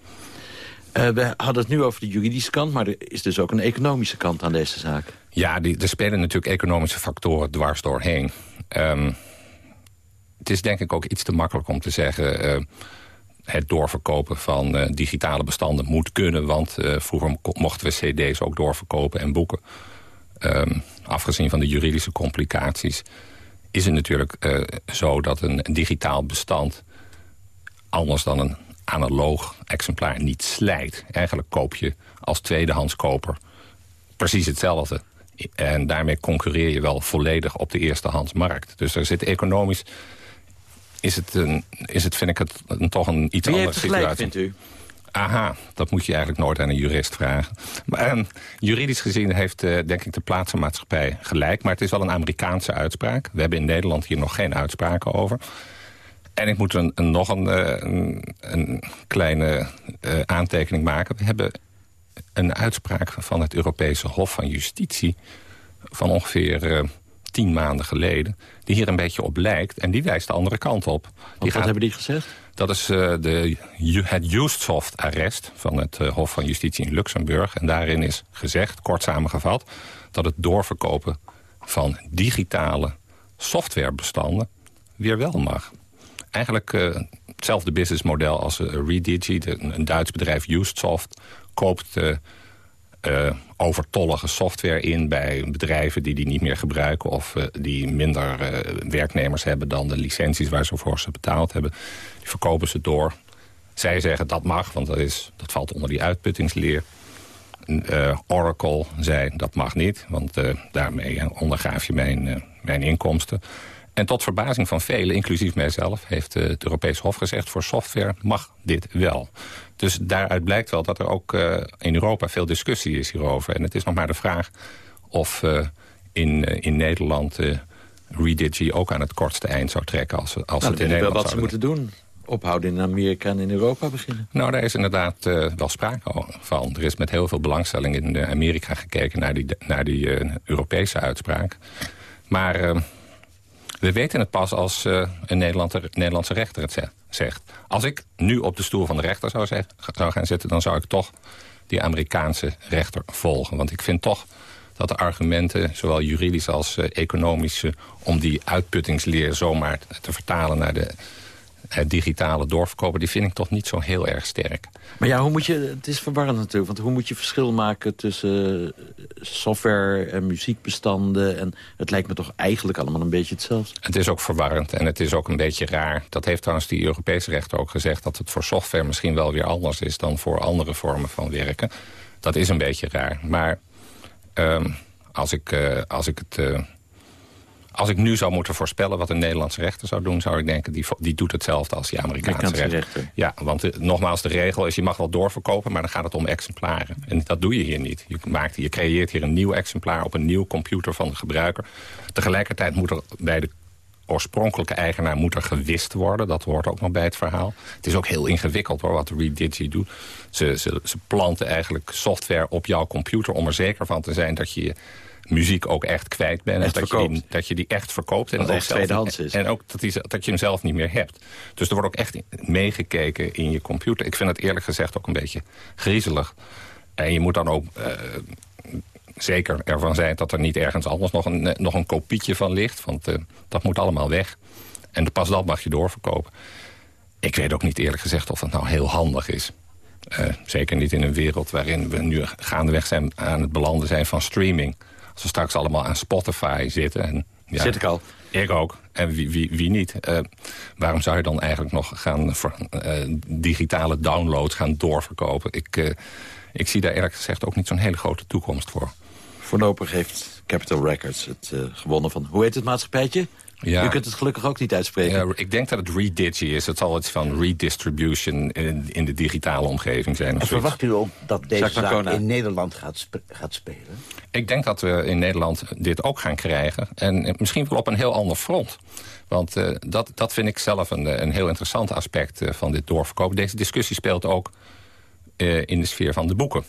Uh, we hadden het nu over de juridische kant, maar er is dus ook een economische kant aan deze zaak. Ja, die, er spelen natuurlijk economische factoren dwars doorheen. Um, het is denk ik ook iets te makkelijk om te zeggen... Uh, het doorverkopen van uh, digitale bestanden moet kunnen... want vroeger mochten we cd's ook doorverkopen en boeken. Um, afgezien van de juridische complicaties... is het natuurlijk zo dat een digitaal bestand... anders dan een analoog exemplaar niet slijt. Eigenlijk koop je als tweedehandskoper precies hetzelfde. En daarmee concurreer je wel volledig op de eerstehandsmarkt. Dus er zit economisch... Is het, een, is het vind ik het een, toch een iets andere situatie. vindt u? Aha, dat moet je eigenlijk nooit aan een jurist vragen. Maar, um, juridisch gezien heeft uh, denk ik de plaatsenmaatschappij gelijk. Maar het is wel een Amerikaanse uitspraak. We hebben in Nederland hier nog geen uitspraken over. En ik moet een, een nog een, eh, een, een kleine uh, aantekening maken. We hebben een uitspraak van het Europese Hof van Justitie... van ongeveer uh, tien maanden geleden... die hier een beetje op lijkt. En die wijst de andere kant op. wat hebben die gezegd? Dat is uh, de, het Justsoft-arrest van het Hof van Justitie in Luxemburg. En daarin is gezegd, kort samengevat... dat het doorverkopen van digitale softwarebestanden weer wel mag eigenlijk uh, hetzelfde businessmodel als uh, Redigi. een Duits bedrijf UsedSoft koopt uh, overtollige software in bij bedrijven die die niet meer gebruiken... of die minder werknemers hebben dan de licenties waar ze voor ze betaald hebben. Die verkopen ze door. Zij zeggen dat mag, want dat, is, dat valt onder die uitputtingsleer. Oracle zei dat mag niet, want daarmee ondergaaf je mijn, mijn inkomsten. En tot verbazing van velen, inclusief mijzelf... heeft eh, het Europees Hof gezegd... voor software mag dit wel. Dus daaruit blijkt wel dat er ook uh, in Europa veel discussie is hierover. En het is nog maar de vraag of uh, in, in Nederland... Redigi ook aan het kortste eind zou trekken... als, als nou, het in Nederland wel wat ze moeten doen ophouden in Amerika en in Europa beginnen? Nou, daar is inderdaad uh, wel sprake van. Er is met heel veel belangstelling in Amerika gekeken naar die, naar die uh, Europese uitspraak. Maar we weten het pas als uh, een Nederlandse rechter het zegt. Als ik nu op de stoel van de rechter zou, zou gaan zitten... dan zou ik toch die Amerikaanse rechter volgen. Want ik vind toch dat de argumenten, zowel juridisch als uh, economisch... om die uitputtingsleer zomaar te vertalen naar de digitale doorverkopen... die vind ik toch niet zo heel erg sterk. Maar ja, hoe moet je, het is verwarrend natuurlijk. Want hoe moet je verschil maken tussen eh, software en muziekbestanden? En het lijkt me toch eigenlijk allemaal een beetje hetzelfde. Het is ook verwarrend en het is ook een beetje raar. Dat heeft trouwens die Europese rechter ook gezegd... dat het voor software misschien wel weer anders is... dan voor andere vormen van werken. Dat is een beetje raar. Maar um, als, ik, uh, als ik het... Uh, als ik nu zou moeten voorspellen wat een Nederlandse rechter zou doen... zou ik denken, die, die doet hetzelfde als die Amerikaanse rechter. rechter. Ja, want uh, nogmaals, de regel is, je mag wel doorverkopen... maar dan gaat het om exemplaren. En dat doe je hier niet. Je, maakt, je creëert hier een nieuw exemplaar op een nieuw computer van de gebruiker. Tegelijkertijd moet er bij de oorspronkelijke eigenaar moet er gewist worden. Dat hoort ook nog bij het verhaal. Het is ook heel ingewikkeld hoor, wat Redigi doet. Ze, ze, ze planten eigenlijk software op jouw computer... om er zeker van te zijn dat je muziek ook echt kwijt bent. en dat je, die, dat je die echt verkoopt. En dat echt tweedehands is. En ook dat, die, dat je hem zelf niet meer hebt. Dus er wordt ook echt meegekeken in je computer. Ik vind het eerlijk gezegd ook een beetje griezelig. En je moet dan ook... Uh, zeker ervan zijn dat er niet ergens anders nog een, nog een kopietje van ligt. Want uh, dat moet allemaal weg. En pas dat mag je doorverkopen. Ik weet ook niet eerlijk gezegd of dat nou heel handig is. Uh, zeker niet in een wereld waarin we nu gaandeweg zijn aan het belanden zijn van streaming. We straks allemaal aan Spotify zitten. En, ja, Zit ik al. Ik ook. En wie, wie, wie niet? Uh, waarom zou je dan eigenlijk nog gaan voor, digitale downloads gaan doorverkopen? Ik, ik zie daar eerlijk gezegd ook niet zo'n hele grote toekomst voor. Voorlopig heeft Capital Records het gewonnen van... Hoe heet het maatschappijtje? Ja. U kunt het gelukkig ook niet uitspreken. Ja, ik denk dat het Redigi is. Het zal iets van redistribution in, in de digitale omgeving zijn. En verwacht u ook dat deze zaak in Nederland gaat, gaat spelen? Ik denk dat we in Nederland dit ook gaan krijgen. En misschien wel op een heel ander front. Want uh, dat, dat vind ik zelf een, een heel interessant aspect uh, van dit doorverkopen. Deze discussie speelt ook uh, in de sfeer van de boeken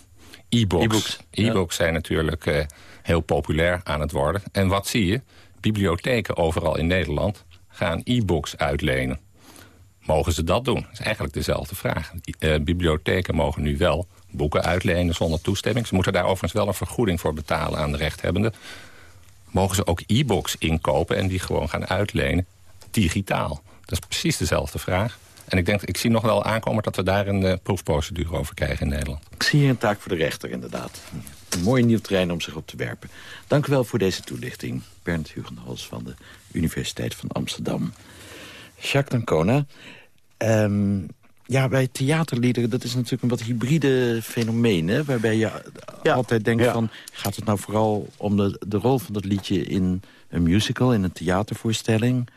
e-books. E-books zijn natuurlijk uh, heel populair aan het worden. En wat zie je? Bibliotheken overal in Nederland gaan e-books uitlenen. Mogen ze dat doen? Dat is eigenlijk dezelfde vraag. Uh, bibliotheken mogen nu wel boeken uitlenen zonder toestemming. Ze moeten daar overigens wel een vergoeding voor betalen aan de rechthebbende. Mogen ze ook e-books inkopen en die gewoon gaan uitlenen digitaal? Dat is precies dezelfde vraag. En ik denk, ik zie nog wel aankomen dat we daar een uh, proefprocedure over krijgen in Nederland. Ik zie hier een taak voor de rechter, inderdaad. Een mooi nieuw terrein om zich op te werpen. Dank u wel voor deze toelichting. Bernd Hugenholz van de Universiteit van Amsterdam. Jacques Dancona, um, ja, bij theaterliederen, dat is natuurlijk een wat hybride fenomeen... Hè? waarbij je altijd denkt van... gaat het nou vooral om de, de rol van dat liedje in een musical, in een theatervoorstelling?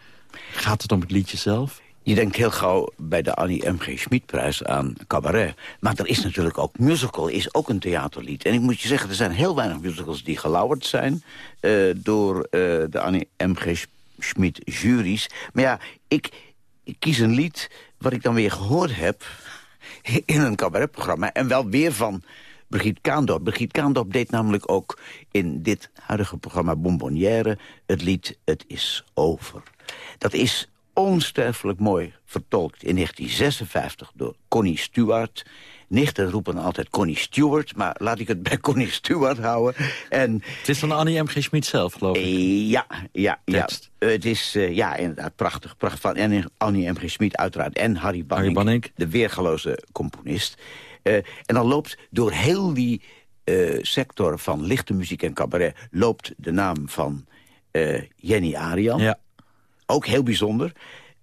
Gaat het om het liedje zelf? Je denkt heel gauw bij de Annie M.G. Schmidprijs aan cabaret. Maar er is natuurlijk ook musical, is ook een theaterlied. En ik moet je zeggen, er zijn heel weinig musicals die gelauwerd zijn... Uh, door uh, de Annie M.G. Schmid juries. Maar ja, ik, ik, kies een lied wat ik dan weer gehoord heb... <laughs> in een cabaretprogramma. En wel weer van Brigitte Kaandorp. Brigitte Kaandorp deed namelijk ook in dit huidige programma Bonbonnière... het lied Het is over. Dat is onsterfelijk mooi vertolkt in 1956 door Connie Stewart. Nichten roepen altijd Connie Stewart, maar laat ik het bij <laughs> Connie Stewart houden. En, het is van Annie M. G. Schmid zelf, geloof ik. Ja, ja, ja. Het is uh, ja, inderdaad prachtig. prachtig van en Annie M. G. Schmid uiteraard en Harry Banning, Harry Banning. de weergaloze componist. Uh, en dan loopt door heel die uh, sector van lichte muziek en cabaret... loopt de naam van Jenny Arian. Ja. Ook heel bijzonder.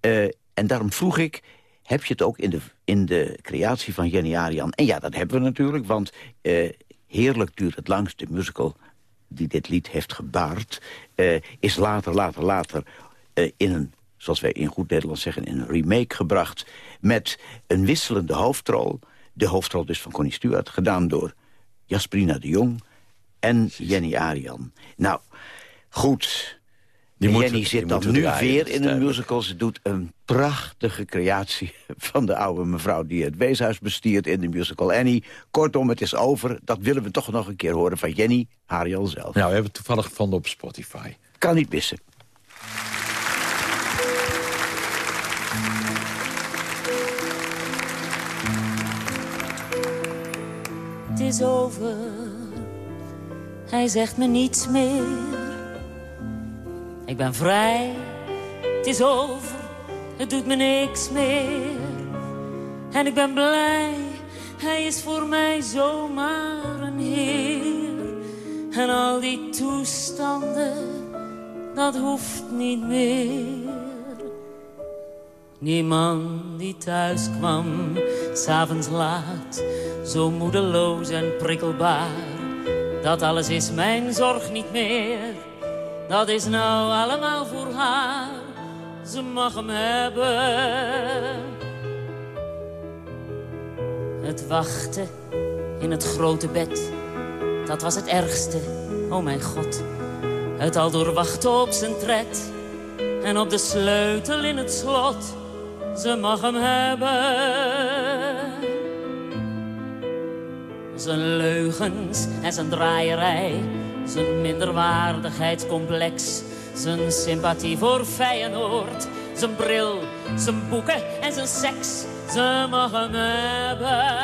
Uh, en daarom vroeg ik, heb je het ook in de, in de creatie van Jenny Arian? En ja, dat hebben we natuurlijk, want uh, Heerlijk duurt het langst. De musical die dit lied heeft gebaard... Uh, is later, later, later in een, zoals wij in goed Nederlands zeggen... in een remake gebracht met een wisselende hoofdrol. De hoofdrol dus van Connie Stewart, gedaan door Jasperina de Jong en Jenny Arian. Nou, goed... Die Jenny zit dan nu weer in een musical. Ze doet een prachtige creatie <laughs> van de oude mevrouw... die het weeshuis bestiert in de musical Annie. Kortom, het is over. Dat willen we toch nog een keer horen van Jenny Hariel zelf. Nou, we hebben het toevallig gevonden op Spotify. Kan niet missen. Het is over. Hij zegt me niets meer ik ben vrij, het is over, het doet me niks meer. En ik ben blij, hij is voor mij zomaar een heer. En al die toestanden, dat hoeft niet meer. Niemand die thuis kwam, s'avonds laat, zo moedeloos en prikkelbaar. Dat alles is mijn zorg niet meer, dat is nou allemaal voor haar. Ze mag hem hebben. Het wachten in het grote bed, dat was het ergste, oh mijn god. Het al doorwachten op zijn tred en op de sleutel in het slot ze mag hem hebben. Zijn leugens en zijn draaierij, zijn minderwaardigheidscomplex, zijn sympathie voor Feyenoord, zijn bril, zijn boeken en zijn seks, ze mag hem hebben.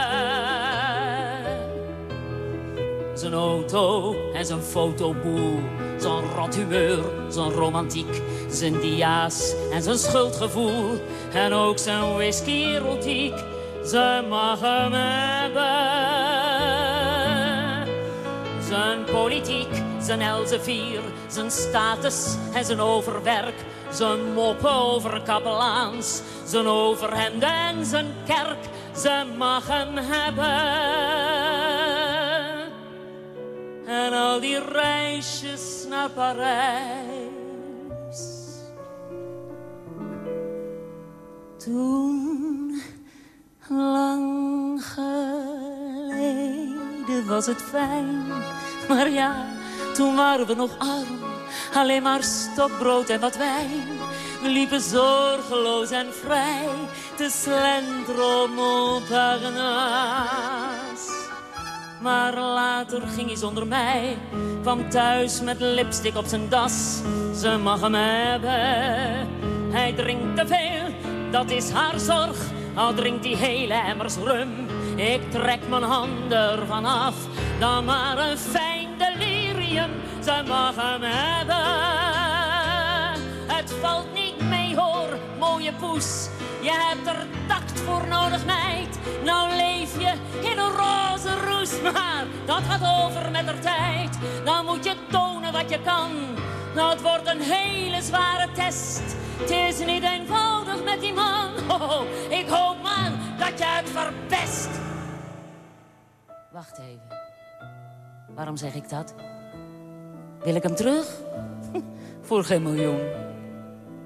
Zijn auto en zijn fotoboel, zijn rot zijn romantiek, zijn dia's en zijn schuldgevoel. En ook zijn whisky erotiek, ze mag hem hebben. Zijn politiek, zijn Elsevier, zijn status en zijn overwerk. Zijn moppen over kapelaans, zijn overhemd en zijn kerk. Ze mag hem hebben. En al die reisjes naar Parijs. Toen, lang geleden, was het fijn. Maar ja, toen waren we nog arm. Alleen maar stokbrood en wat wijn. We liepen zorgeloos en vrij te slenteren. Maar later ging hij zonder mij. Kwam thuis met lipstick op zijn das. Ze mag hem hebben. Hij drinkt te veel, dat is haar zorg. Al drinkt hij hele emmers rum. Ik trek mijn handen ervan af. Dan maar een fijn delirium. Ze mag hem hebben. Het valt niet mee hoor, mooie poes. Je hebt er tact voor nodig, meid. Nou leef je in een roze roes. <laughs> Maar dat gaat over met de tijd. Dan moet je tonen wat je kan. Nou, het wordt een hele zware test. Het is niet eenvoudig met die man. <laughs> Ik hoop maar dat je het verpest. Wacht even. Waarom zeg ik dat? Wil ik hem terug? <laughs> Voor geen miljoen.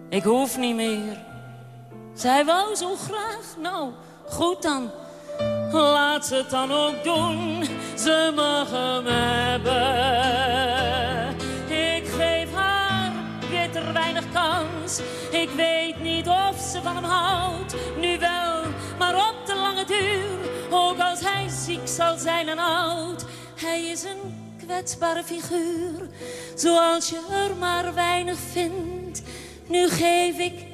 Ik hoef niet meer. Zij wou zo graag. Nou, goed dan. Laat ze het dan ook doen. Ze mag hem hebben. Ik geef haar bitter weinig kans. Ik weet niet of ze van hem houdt. Nu wel, maar op de lange duur. Ook als hij ziek zal zijn en oud. Hij is een kwetsbare figuur. Zoals je er maar weinig vindt. Nu geef ik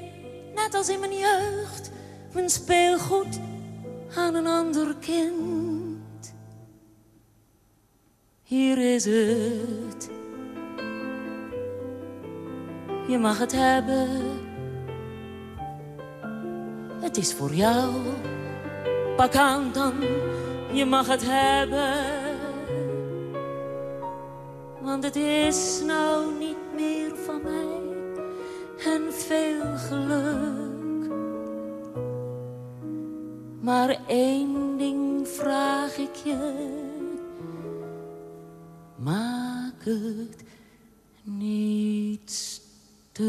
net als in mijn jeugd, mijn speelgoed aan een ander kind. Hier is het. Je mag het hebben. Het is voor jou. Pak aan dan, je mag het hebben. Want het is nou niet meer van mij en veel geluk. Maar één ding vraag ik je, maak het niet Dat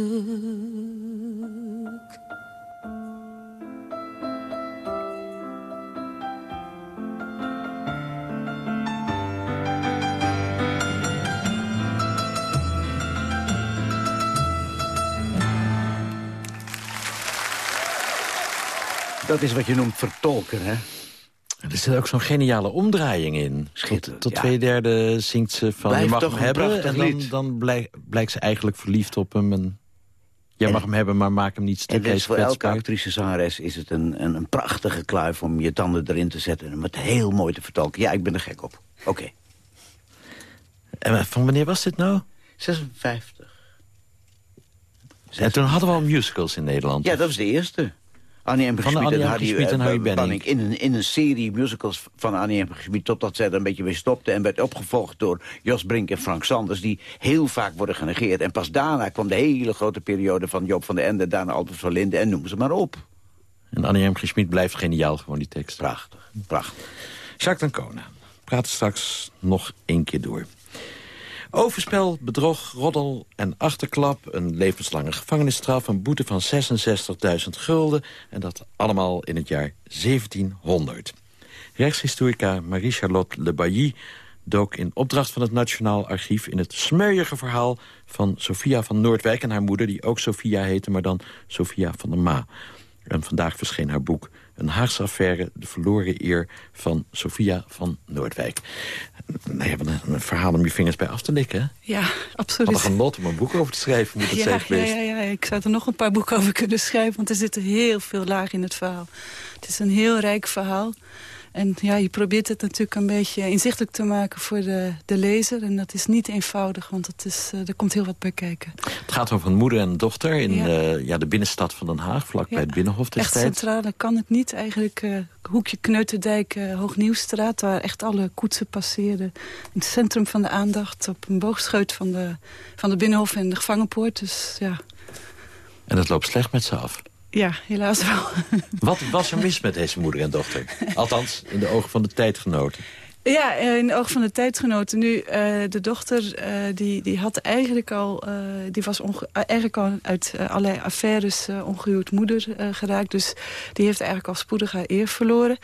is wat je noemt vertolken, hè? Er zit ook zo'n geniale omdraaiing in. Schitterend, Tot ja. twee derde zingt ze van Blijft je mag toch hem hebben. En dan, blijkt ze eigenlijk verliefd op hem. En, jij En- mag hem hebben, maar maak hem niet En stuk. dus Hij is voor elke actrice zangeres is het een, een, een prachtige kluif om je tanden erin te zetten... en om het heel mooi te vertolken. Ja, ik ben er gek op. Oké. En van wanneer was dit nou? 56. En toen hadden we al musicals in Nederland. Ja, dat was de eerste. Annie M. Gesmied en. Harry, en eh, Harry Benning. Banning. In een, in een serie musicals van Annie M. Gesmied... totdat zij er een beetje mee stopte en werd opgevolgd door Jos Brink en Frank Sanders... die heel vaak worden genegeerd. En pas daarna kwam de hele grote periode van Joop van der Ende... daarna Albert van Linden en noem ze maar op. En Annie M. Gesmied blijft geniaal, gewoon die tekst. Prachtig, prachtig. Jacques Dancona. We praten straks nog één keer door. Overspel, bedrog, roddel en achterklap... een levenslange gevangenisstraf, een boete van 66.000 gulden... en dat allemaal in het jaar 1700. Rechtshistorica Marie-Charlotte Le Bailly dook in opdracht van het Nationaal Archief... in het smeuïge verhaal van Sophia van Noordwijk en haar moeder... die ook Sophia heette, maar dan Sophia van der Ma. En vandaag verscheen haar boek Een Haagse affaire, de verloren eer van Sophia van Noordwijk. Nou ja, wat een, een verhaal om je vingers bij af te likken, hè? Ja, Wat absoluut. een genot om een boek over te schrijven, moet het ja, zijn ja, ja, ja, ik zou er nog een paar boeken over kunnen schrijven... want er zitten heel veel lagen in het verhaal. Het is een heel rijk verhaal. En ja, je probeert het natuurlijk een beetje inzichtelijk te maken voor de, de lezer. En dat is niet eenvoudig, want het is, eh, er komt heel wat bij kijken. Het gaat over een moeder en een dochter in Ja. ja. ja, de binnenstad van Den Haag... vlakbij het Binnenhof Echt destijds. centraal dan kan het niet. Eigenlijk eh, hoekje Kneuterdijk, eh, Hoognieuwstraat... waar echt alle koetsen passeerden. In het centrum van de aandacht, op een boogscheut van de, van de Binnenhof en de gevangenpoort. Dus ja, En het loopt slecht met ze af. Ja helaas wel. Wat was er mis met deze moeder en dochter? Althans, in de ogen van de tijdgenoten. Ja, eh, in oog van de tijdgenoten. Nu, eh, de dochter, eh, die, die had eigenlijk al, die was eigenlijk al uit allerlei affaires ongehuwd moeder geraakt. Dus die heeft eigenlijk al spoedig haar eer verloren.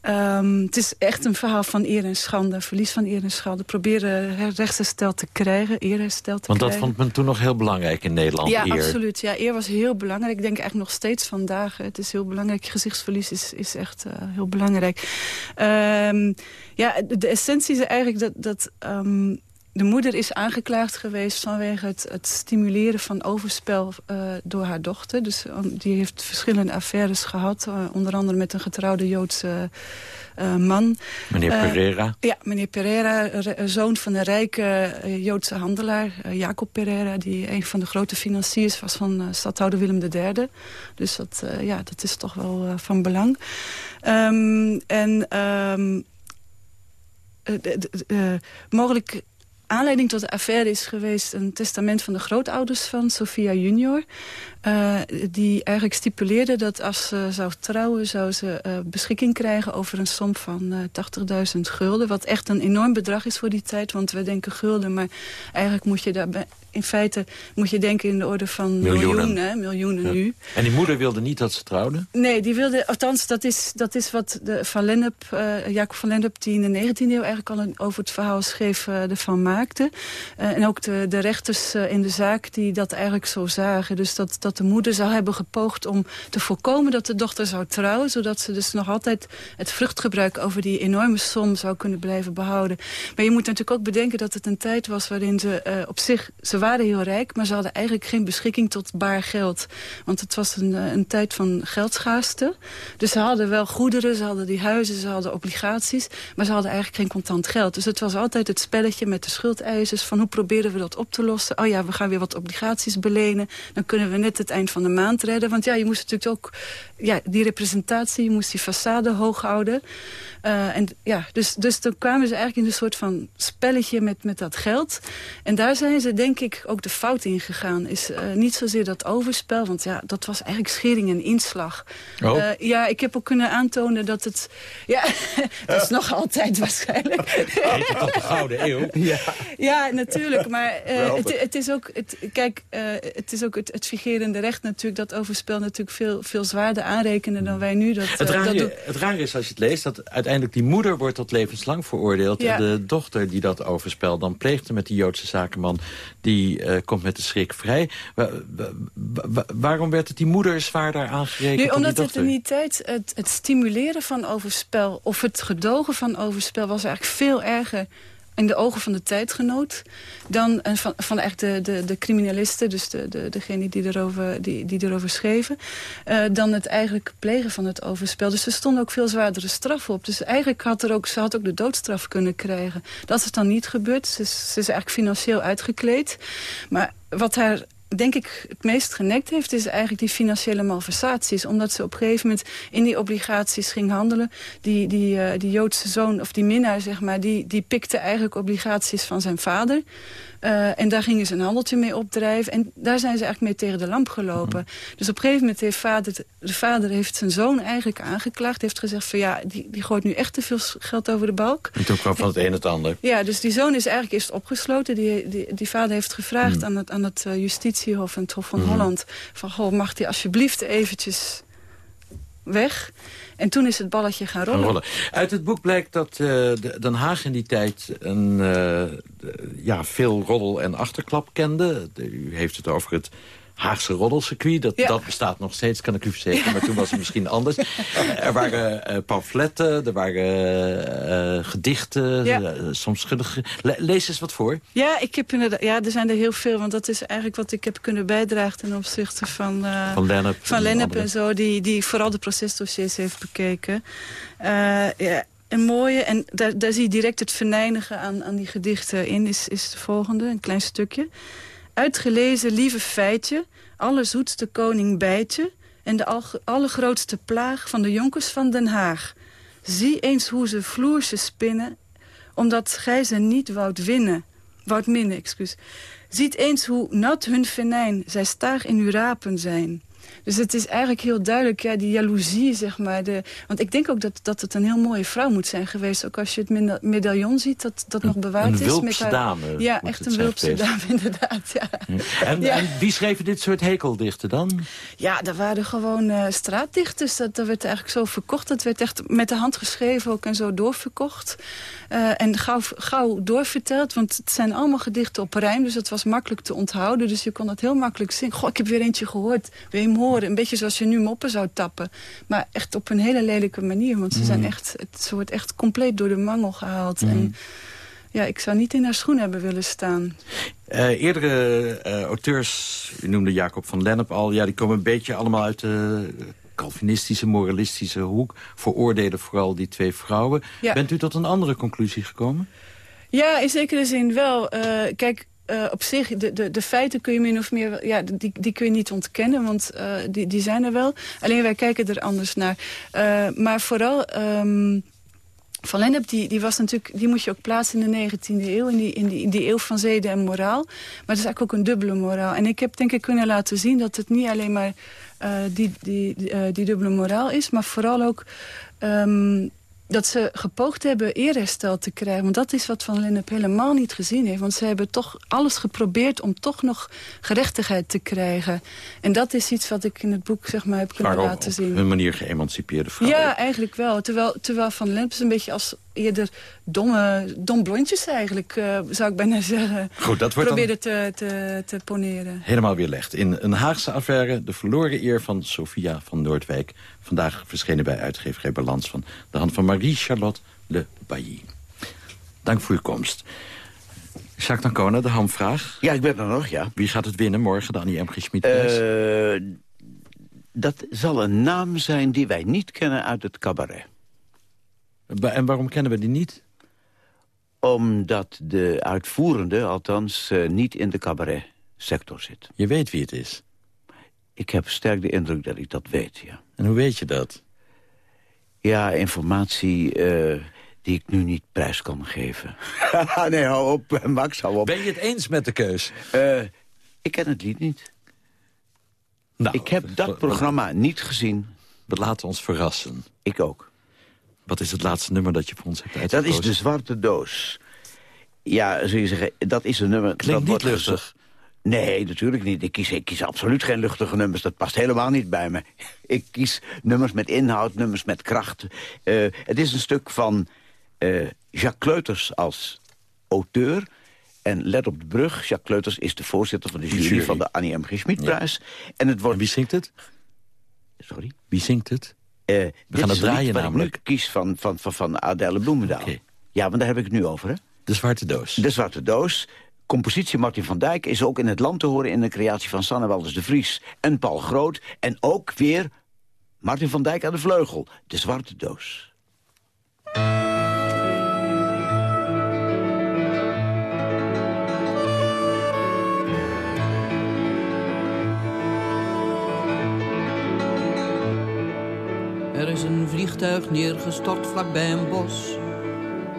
Ehm, het is echt een verhaal van eer en schande, verlies van eer en schande. Proberen her- rechtsherstel te krijgen, eerherstel te Want dat krijgen. vond men toen nog heel belangrijk in Nederland, Ja, eer. absoluut. Ja, eer was heel belangrijk. Ik denk eigenlijk nog steeds vandaag. Het is heel belangrijk. Gezichtsverlies is, is echt heel belangrijk. Um, ja, de, de, essentie is eigenlijk dat... dat um, de moeder is aangeklaagd geweest vanwege het, het stimuleren van overspel uh, door haar dochter. Dus um, die heeft verschillende affaires gehad. Uh, onder andere met een getrouwde Joodse uh, man. Meneer Pereira. ja, meneer Pereira, zoon van een rijke Joodse handelaar. Jacob Pereira, die een van de grote financiers was van stadhouder Willem III. Dus dat, ja, dat is toch wel van belang. Um, en... Um, mogelijk aanleiding tot de affaire is geweest een testament van de grootouders van Sophia junior. Uh, die eigenlijk stipuleerde dat als ze zou trouwen... zou ze beschikking krijgen over een som van uh, 80.000 gulden. Wat echt een enorm bedrag is voor die tijd. Want we denken gulden, maar eigenlijk moet je daarbij... In feite moet je denken in de orde van miljoenen, miljoenen, miljoenen ja. nu. En die moeder wilde niet dat ze trouwde? Nee, die wilde, althans dat is, dat is wat de Van Lennep, uh, Jacob van Lennep... die in de 19e eeuw eigenlijk al een, over het verhaal schreef, uh, ervan maakte. Uh, en ook de, de rechters in de zaak die dat eigenlijk zo zagen. Dus dat, dat de moeder zou hebben gepoogd om te voorkomen dat de dochter zou trouwen... zodat ze dus nog altijd het vruchtgebruik over die enorme som zou kunnen blijven behouden. Maar je moet natuurlijk ook bedenken dat het een tijd was waarin ze op zich... Ze waren heel rijk, maar ze hadden eigenlijk geen beschikking tot baar geld. Want het was een, een tijd van geldschaarste. Dus ze hadden wel goederen, ze hadden die huizen, ze hadden obligaties... maar ze hadden eigenlijk geen contant geld. Dus het was altijd het spelletje met de schuldeisers... van hoe proberen we dat op te lossen? Oh ja, we gaan weer wat obligaties belenen. Dan kunnen we net het eind van de maand redden. Want ja, je moest natuurlijk ook ja, die representatie... je moest die façade hoog houden. Uh, en ja, dus, dus toen kwamen ze eigenlijk in een soort van spelletje met, met dat geld. En daar zijn ze denk ik ook de fout in gegaan. Is uh, niet zozeer dat overspel, want ja, dat was eigenlijk schering en inslag. Oh. Uh, ja, ik heb ook kunnen aantonen dat het... Ja, <laughs> dat is nog altijd waarschijnlijk. De Gouden Eeuw? <laughs> Ja, ja natuurlijk, maar het, het, is ook... Het, kijk, het is ook het, het recht natuurlijk... dat overspel natuurlijk veel, veel zwaarder aanrekenen dan wij nu dat, het, raar, dat doen. het raar is als je het leest dat uiteindelijk die moeder wordt tot levenslang veroordeeld. Ja. En de dochter die dat overspel dan pleegde met die Joodse zakenman... die uh, komt met de schrik vrij. Wa wa waarom werd het die moeder zwaarder aangerekend nu, omdat het in die tijd het, het stimuleren van overspel... of het gedogen van overspel was eigenlijk veel erger in de ogen van de tijdgenoot... dan uh, van, van echt de, de, de criminalisten, dus de, de, degene die erover, die, die erover schreven... Uh, dan het eigenlijk plegen van het overspel. Dus er stonden ook veel zwaardere straffen op. Dus eigenlijk had er ook, ze had ook de doodstraf kunnen krijgen. Dat is dan niet gebeurd. Ze ze is eigenlijk financieel uitgekleed. Maar wat haar denk ik het meest genekt heeft... is eigenlijk die financiële malversaties. Omdat ze op een gegeven moment in die obligaties ging handelen. Die, die, uh, die Joodse zoon, of die minnaar, zeg maar... die, die pikte eigenlijk obligaties van zijn vader... Uh, en daar gingen ze een handeltje mee opdrijven. En daar zijn ze eigenlijk mee tegen de lamp gelopen. Mhm. Dus op een gegeven moment heeft vader, de vader heeft zijn zoon eigenlijk aangeklaagd. Heeft gezegd van ja, die, die gooit nu echt te veel geld over de balk. En toen kwam van het een het ander. Ja, dus die zoon is eigenlijk eerst opgesloten. Die, die, die vader heeft gevraagd mhm. aan het, aan het uh, justitiehof en het Hof van mm. Holland... van goh, mag die alsjeblieft eventjes weg... En toen is het balletje gaan rollen. Uit het boek blijkt dat uh, Den Haag in die tijd een, uh, ja, veel roddel en achterklap kende. U heeft het over het Haagse roddelcircuit. Dat, dat bestaat nog steeds, kan ik u verzekeren. Maar toen was het misschien anders. <laughs> er waren uh, pamfletten, er waren uh, gedichten, ja. uh, soms schuddige... Le lees eens wat voor. Ja, ik heb inderdaad, ja, er zijn er heel veel. Want dat is eigenlijk wat ik heb kunnen bijdragen... ten opzichte van, van Lennep, van Lennep en, zo. Die, die vooral de procesdossiers heeft bekeken. ja, een mooie, en daar, daar zie je direct het venijnigen aan, aan die gedichten in... is, is de volgende, een klein stukje uitgelezen lieve feitje, allerzoetste koning bijtje... en de allergrootste plaag van de jonkers van Den Haag. Zie eens hoe ze vloerse spinnen, omdat gij ze niet woudt winnen. Woudt minnen, excuus. Ziet eens hoe nat hun venijn, zij staag in uw rapen zijn. Dus het is eigenlijk heel duidelijk, ja, die jaloezie, zeg maar. De, want ik denk ook dat, dat het een heel mooie vrouw moet zijn geweest. Ook als je het medaillon ziet, dat, dat nog bewaard is. Een dame. Ja, echt een wulpse dame, <laughs> inderdaad. Ja. En, ja. en, wie schreven dit soort hekeldichten dan? Ja, dat waren gewoon uh, straatdichters. Dat, dat werd eigenlijk zo verkocht. Dat werd echt met de hand geschreven ook en zo doorverkocht. Uh, en gauw, gauw doorverteld, want het zijn allemaal gedichten op rijm. Dus het was makkelijk te onthouden. Dus je kon dat heel makkelijk zingen. Goh, ik heb weer eentje gehoord. Hem horen? Een beetje zoals je nu moppen zou tappen. Maar echt op een hele lelijke manier. Want ze zijn mm. echt, het, ze wordt echt compleet door de mangel gehaald. En mm. ja, ik zou niet in haar schoen hebben willen staan. Uh, eerdere uh, auteurs, u noemde Jacob van Lennep al... Ja, die komen een beetje allemaal uit de Calvinistische, moralistische hoek. Veroordelen vooral die twee vrouwen. Bent u tot een andere conclusie gekomen? Ja, in zekere zin wel. Uh, kijk, uh, op zich, de, de, de feiten kun je min of meer... Ja, die, die kun je niet ontkennen, want uh, die, die zijn er wel. Alleen wij kijken er anders naar. Uh, maar vooral... Um, van Lennep, die, die, was natuurlijk, die moet je ook plaatsen in de 19e eeuw, in die, in, die, die eeuw van zeden en moraal. Maar het is eigenlijk ook een dubbele moraal. En ik heb denk ik kunnen laten zien dat het niet alleen maar die, die, die, dubbele moraal is, maar vooral ook um, dat ze gepoogd hebben eerherstel te krijgen. Want dat is wat Van Lennep helemaal niet gezien heeft. Want ze hebben toch alles geprobeerd om toch nog gerechtigheid te krijgen. En dat is iets wat ik in het boek zeg maar, heb kunnen laten zien. op hun manier geëmancipeerde vrouwen. Ja, eigenlijk wel. Terwijl, terwijl Van Lennep is een beetje als eerder domme, dom blondjes eigenlijk, uh, zou ik bijna zeggen. Goed, dat wordt Probeerde te, te, te poneren. Helemaal weerlegd. In een Haagse affaire, de verloren eer van Sophia van Noordwijk. Vandaag verschenen bij uitgeverij Balans van de hand van Marie-Charlotte Le Bailly. Dank voor uw komst. Jacques Dancona, de hamvraag. Ja, ik ben er nog, ja. Wie gaat het winnen morgen, de Annie M. G. Schmid uh, dat zal een naam zijn die wij niet kennen uit het cabaret. En waarom kennen we die niet? Omdat de uitvoerende, althans, uh, niet in de cabaretsector zit. Je weet wie het is? Ik heb sterk de indruk dat ik dat weet, ja. En hoe weet je dat? Ja, informatie uh, die ik nu niet prijs kan geven. <laughs> nee, hou op, Max, hou op. Ben je het eens met de keus? Uh, ik ken het lied niet. Nou, ik heb dat programma niet gezien. We laten ons verrassen. Ik ook. Wat is het laatste nummer dat je voor ons hebt uitgekozen? Dat is De Zwarte Doos. Ja, zul je zeggen, dat is een nummer... Klinkt dat niet lustig. Nee, natuurlijk niet. Ik kies, ik kies absoluut geen luchtige nummers. Dat past helemaal niet bij me. <laughs> Ik kies nummers met inhoud, nummers met kracht. Uh, het is een stuk van uh, Jacques Kleuters als auteur... En let op de brug, Jacques Kleuters is de voorzitter van de jury, jury. van de Annie M. G. Schmidprijs. Ja. En het wordt... En wie zingt het? Sorry? Wie zingt het? Uh, We gaan het draaien namelijk. Ik kies van, van, van, van Adele Bloemendaal. Okay. Ja, want daar heb ik het nu over, hè? De Zwarte Doos. De Zwarte Doos compositie Martin van Dijk is ook in het land te horen... in de creatie van Sanne Walders de Vries en Paul Groot. En ook weer Martin van Dijk aan de vleugel, de zwarte doos. Er is een vliegtuig neergestort vlakbij een bos.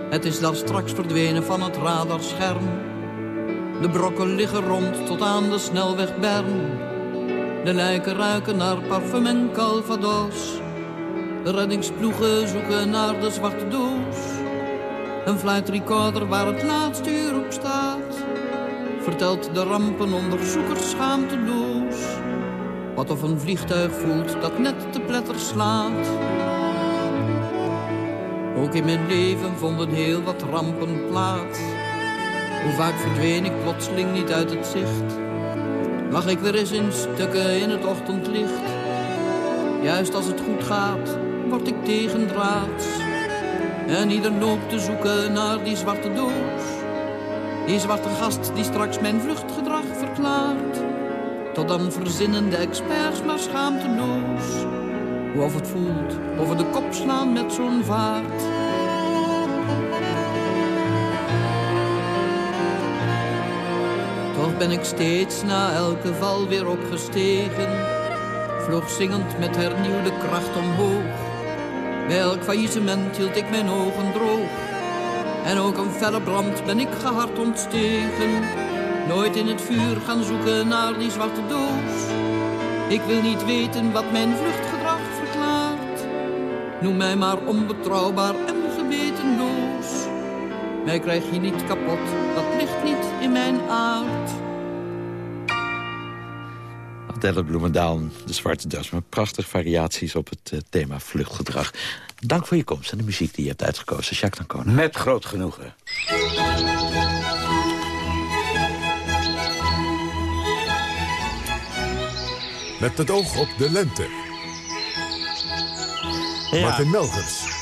Het is daar straks verdwenen van het radarscherm. De brokken liggen rond tot aan de snelweg Bern. De lijken ruiken naar parfum en calvados. De reddingsploegen zoeken naar de zwarte doos. Een fluitrecorder waar het laatste uur op staat. Vertelt de rampenonderzoekers schaamteloos. Wat of een vliegtuig voelt dat net te pletter slaat. Ook in mijn leven vonden heel wat rampen plaats. Hoe vaak verdween ik plotseling niet uit het zicht. Lag ik weer eens in stukken in het ochtendlicht. Juist als het goed gaat, word ik tegendraads. En ieder loopt te zoeken naar die zwarte doos. Die zwarte gast die straks mijn vluchtgedrag verklaart. Tot dan verzinnen de experts maar schaamteloos. Hoe of het voelt, over de kop slaan met zo'n vaart. Ben ik steeds na elke val weer opgestegen. Vloog zingend met hernieuwde kracht omhoog. Bij elk faillissement hield ik mijn ogen droog. En ook een felle brand ben ik gehard ontstegen. Nooit in het vuur gaan zoeken naar die zwarte doos. Ik wil niet weten wat mijn vluchtgedrag verklaart. Noem mij maar onbetrouwbaar en gewetenloos. Mij krijg je niet kapot, dat ligt niet in mijn aard. Adelle Bloemendaal, de Zwarte Das... met prachtige variaties op het uh, thema vluchtgedrag. Dank voor je komst en de muziek die je hebt uitgekozen. Jacques Dancona. Met groot genoegen. Met het oog op de lente. Ja. Martin Melgers.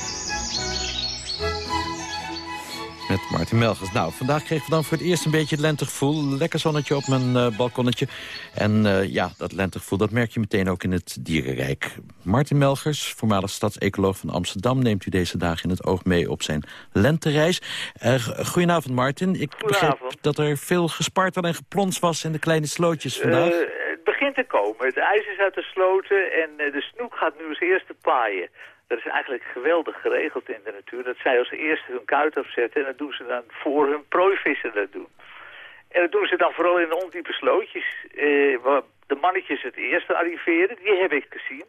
Met Martin Melgers. Nou, vandaag kregen we dan voor het eerst een beetje het lentegevoel. Lekker zonnetje op mijn uh, balkonnetje. En uh, ja, dat lentegevoel dat merk je meteen ook in het dierenrijk. Martin Melgers, voormalig stadsecoloog van Amsterdam... neemt u deze dagen in het oog mee op zijn lentereis. Uh, goedenavond, Martin. Ik begreep dat er veel gespartel en geplons was... in de kleine slootjes vandaag. het begint te komen. Het ijs is uit de sloten en de snoek gaat nu als eerste paaien. Dat is eigenlijk geweldig geregeld in de natuur. Dat zij als eerste hun kuit afzetten en dat doen ze dan voor hun prooivissen dat doen. En dat doen ze dan vooral in de ondiepe slootjes. Eh, waar de mannetjes het eerste arriveren, die heb ik gezien.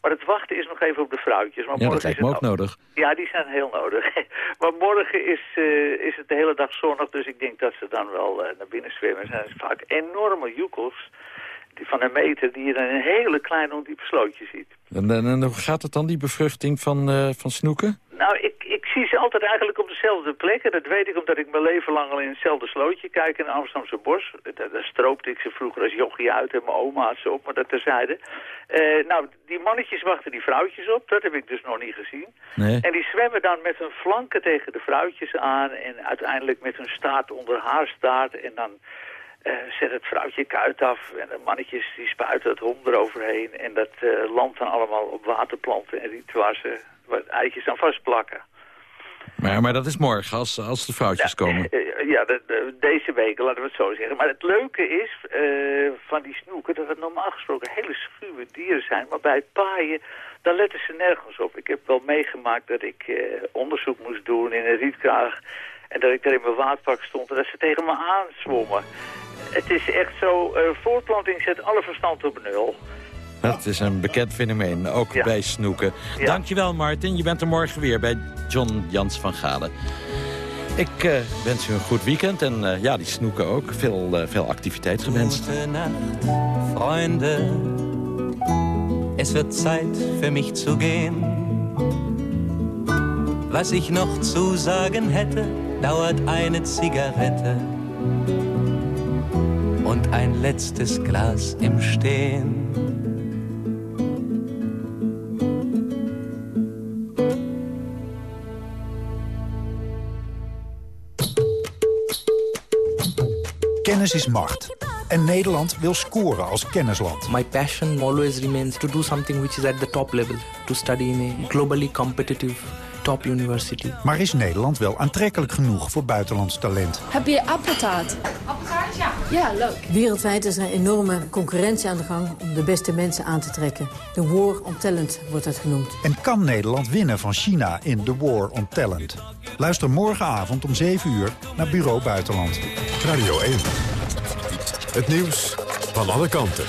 Maar het wachten is nog even op de vrouwtjes. Maar ja, dat lijkt me ook nodig. Ja, die zijn heel nodig. <laughs> maar morgen is, uh, is het de hele dag zonnig, dus ik denk dat ze dan wel uh, naar binnen zwemmen. Er zijn vaak enorme joekels van een meter die je een hele kleine ondiepe slootje ziet. En, en, en, hoe gaat het dan, die bevruchting van, uh, van snoeken? Nou, ik, ik zie ze altijd eigenlijk op dezelfde plekken. Dat weet ik omdat ik mijn leven lang al in hetzelfde slootje kijk in de Amsterdamse bos. Daar, daar stroopte ik ze vroeger als jochie uit en mijn oma had ze op, maar dat terzijde. Uh, nou, die mannetjes wachten die vrouwtjes op. Dat heb ik dus nog niet gezien. Nee. En die zwemmen dan met hun flanken tegen de vrouwtjes aan en uiteindelijk met hun staart onder haar staart en dan... Uh, zet het vrouwtje kuit af en de mannetjes die spuiten het hom eroverheen. En dat uh, landt dan allemaal op waterplanten en ze wat eitjes aan vastplakken. Maar, maar dat is morgen, als, als de vrouwtjes ja, komen. Uh, ja, de, de, deze week, laten we het zo zeggen. Maar het leuke is van die snoeken dat het normaal gesproken hele schuwe dieren zijn. Maar bij het paaien, daar letten ze nergens op. Ik heb wel meegemaakt dat ik onderzoek moest doen in een rietkraag. En dat ik daar in mijn waterpak stond en dat ze tegen me aanzwommen het is echt zo, uh, voortplanting zet alle verstand op nul. Dat is een bekend fenomeen, ook ja. bij snoeken. Ja. Dankjewel Martin, je bent er morgen weer bij John Jans van Galen. Ik uh, wens u een goed weekend en uh, ja, die snoeken ook. Veel, veel activiteit gewenst. Nacht, Freunde. Es wird Zeit für mich zu gehen. Was ich noch zu sagen hätte, dauert eine Zigarette und ein letztes Glas im Stehen. Kennis is macht. En Nederland wil scoren als kennisland. My passion always remains to do something which is at the top level. To study in a globally competitive top university. Maar is Nederland wel aantrekkelijk genoeg voor buitenlands talent? Heb je appeltaart? Appeltaart, ja. Ja, leuk. Wereldwijd is er een enorme concurrentie aan de gang om de beste mensen aan te trekken. De War on Talent wordt het genoemd. En kan Nederland winnen van China in The War on Talent? Luister morgenavond om 7 uur naar Bureau Buitenland. Radio 1. Het nieuws van alle kanten.